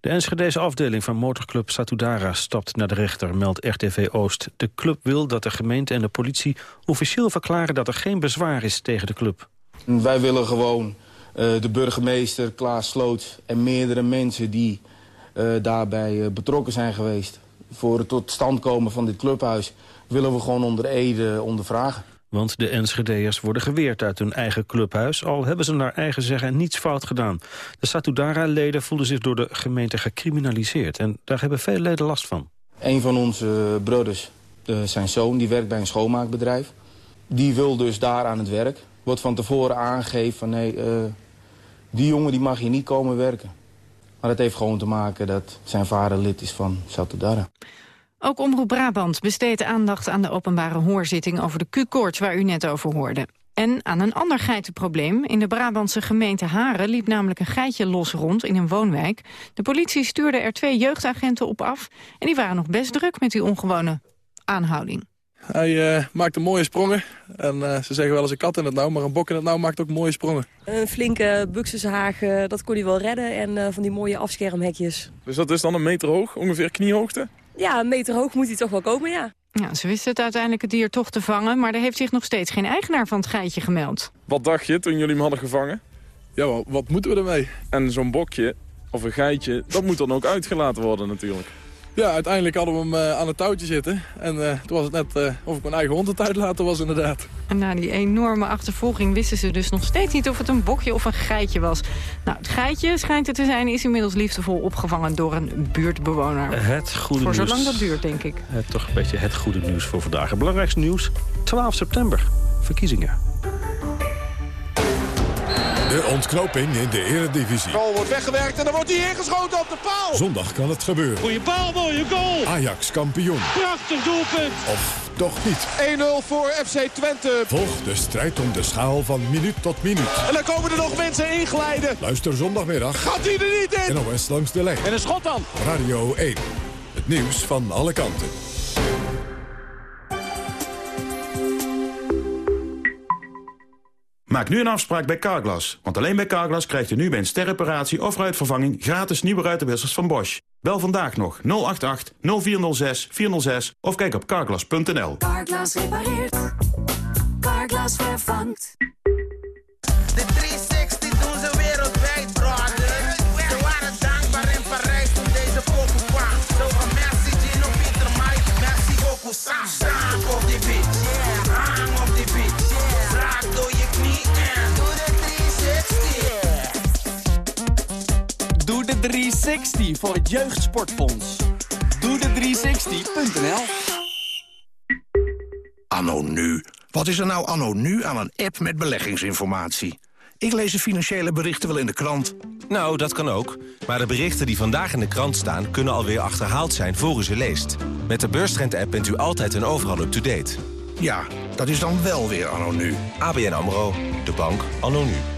De Enschedeze afdeling van motorclub Satudara stapt naar de rechter, meldt RTV Oost. De club wil dat de gemeente en de politie officieel verklaren dat er geen bezwaar is tegen de club. Wij willen gewoon uh, de burgemeester Klaas Sloot en meerdere mensen die uh, daarbij uh, betrokken zijn geweest... voor het tot stand komen van dit clubhuis, willen we gewoon onder Ede ondervragen. Want de Enschedeërs worden geweerd uit hun eigen clubhuis... al hebben ze naar eigen zeggen niets fout gedaan. De Satudara-leden voelden zich door de gemeente gecriminaliseerd... en daar hebben veel leden last van. Een van onze brothers, uh, zijn zoon, die werkt bij een schoonmaakbedrijf. Die wil dus daar aan het werk. Wordt van tevoren aangegeven van... nee, uh, die jongen die mag hier niet komen werken. Maar dat heeft gewoon te maken dat zijn vader lid is van Satudara. Ook Omroep Brabant besteedt aandacht aan de openbare hoorzitting over de Q-koorts waar u net over hoorde. En aan een ander geitenprobleem. In de Brabantse gemeente Haren liep namelijk een geitje los rond in een woonwijk. De politie stuurde er twee jeugdagenten op af en die waren nog best druk met die ongewone aanhouding. Hij uh, maakt een mooie sprongen. En uh, ze zeggen wel eens een kat in het nauw, maar een bok in het nauw maakt ook mooie sprongen. Een flinke buxushaag, uh, dat kon hij wel redden. En van die mooie afschermhekjes. Dus dat is dan een meter hoog, ongeveer kniehoogte? Ja, een meter hoog moet hij toch wel komen, ja. Ja, ze wisten het uiteindelijk het dier toch te vangen... maar er heeft zich nog steeds geen eigenaar van het geitje gemeld. Wat dacht je toen jullie hem hadden gevangen? Ja, wat, wat moeten we ermee? En zo'n bokje, of een geitje, dat moet dan ook uitgelaten worden natuurlijk. Ja, uiteindelijk hadden we hem uh, aan het touwtje zitten. En uh, toen was het net uh, of ik mijn eigen hond het uitlaten was inderdaad. En na die enorme achtervolging wisten ze dus nog steeds niet of het een bokje of een geitje was. Nou, het geitje schijnt het te zijn, is inmiddels liefdevol opgevangen door een buurtbewoner. Het goede voor nieuws. zolang dat duurt, denk ik. Het, toch een beetje het goede nieuws voor vandaag. Het belangrijkste nieuws, 12 september, verkiezingen. De ontknoping in de eredivisie. De goal wordt weggewerkt en dan wordt hij ingeschoten op de paal. Zondag kan het gebeuren. Goeie paal, mooie goal. Ajax kampioen. Prachtig doelpunt. Of toch niet. 1-0 voor FC Twente. Volg de strijd om de schaal van minuut tot minuut. En dan komen er nog mensen inglijden. Luister zondagmiddag. Gaat hij er niet in? NOS langs de lijn. En een schot dan. Radio 1. Het nieuws van alle kanten. Maak nu een afspraak bij Carglass. Want alleen bij Carglass krijgt u nu bij een sterreparatie of ruitvervanging... gratis nieuwe ruitenwissers van Bosch. Wel vandaag nog 088 0406 406 of kijk op carglass.nl. Carglass repareert. Carglass vervangt. De 360 doen ze wereldwijd, brother. Ze waren dankbaar in Parijs toen deze pokoe kwam. Zo van merci Gino Pieter Mike, merci Goku Sam. Op die bitch. 360 voor het Jeugdsportfonds. Doe de 360.nl Anno nu. Wat is er nou anno nu aan een app met beleggingsinformatie? Ik lees de financiële berichten wel in de krant. Nou, dat kan ook. Maar de berichten die vandaag in de krant staan... kunnen alweer achterhaald zijn voor u ze leest. Met de Beurstrend-app bent u altijd en overal up-to-date. Ja, dat is dan wel weer anno nu. ABN AMRO. De bank anno nu.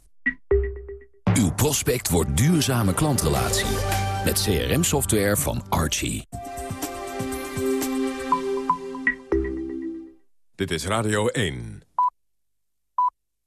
Uw prospect wordt duurzame klantrelatie. Met CRM-software van Archie. Dit is Radio 1.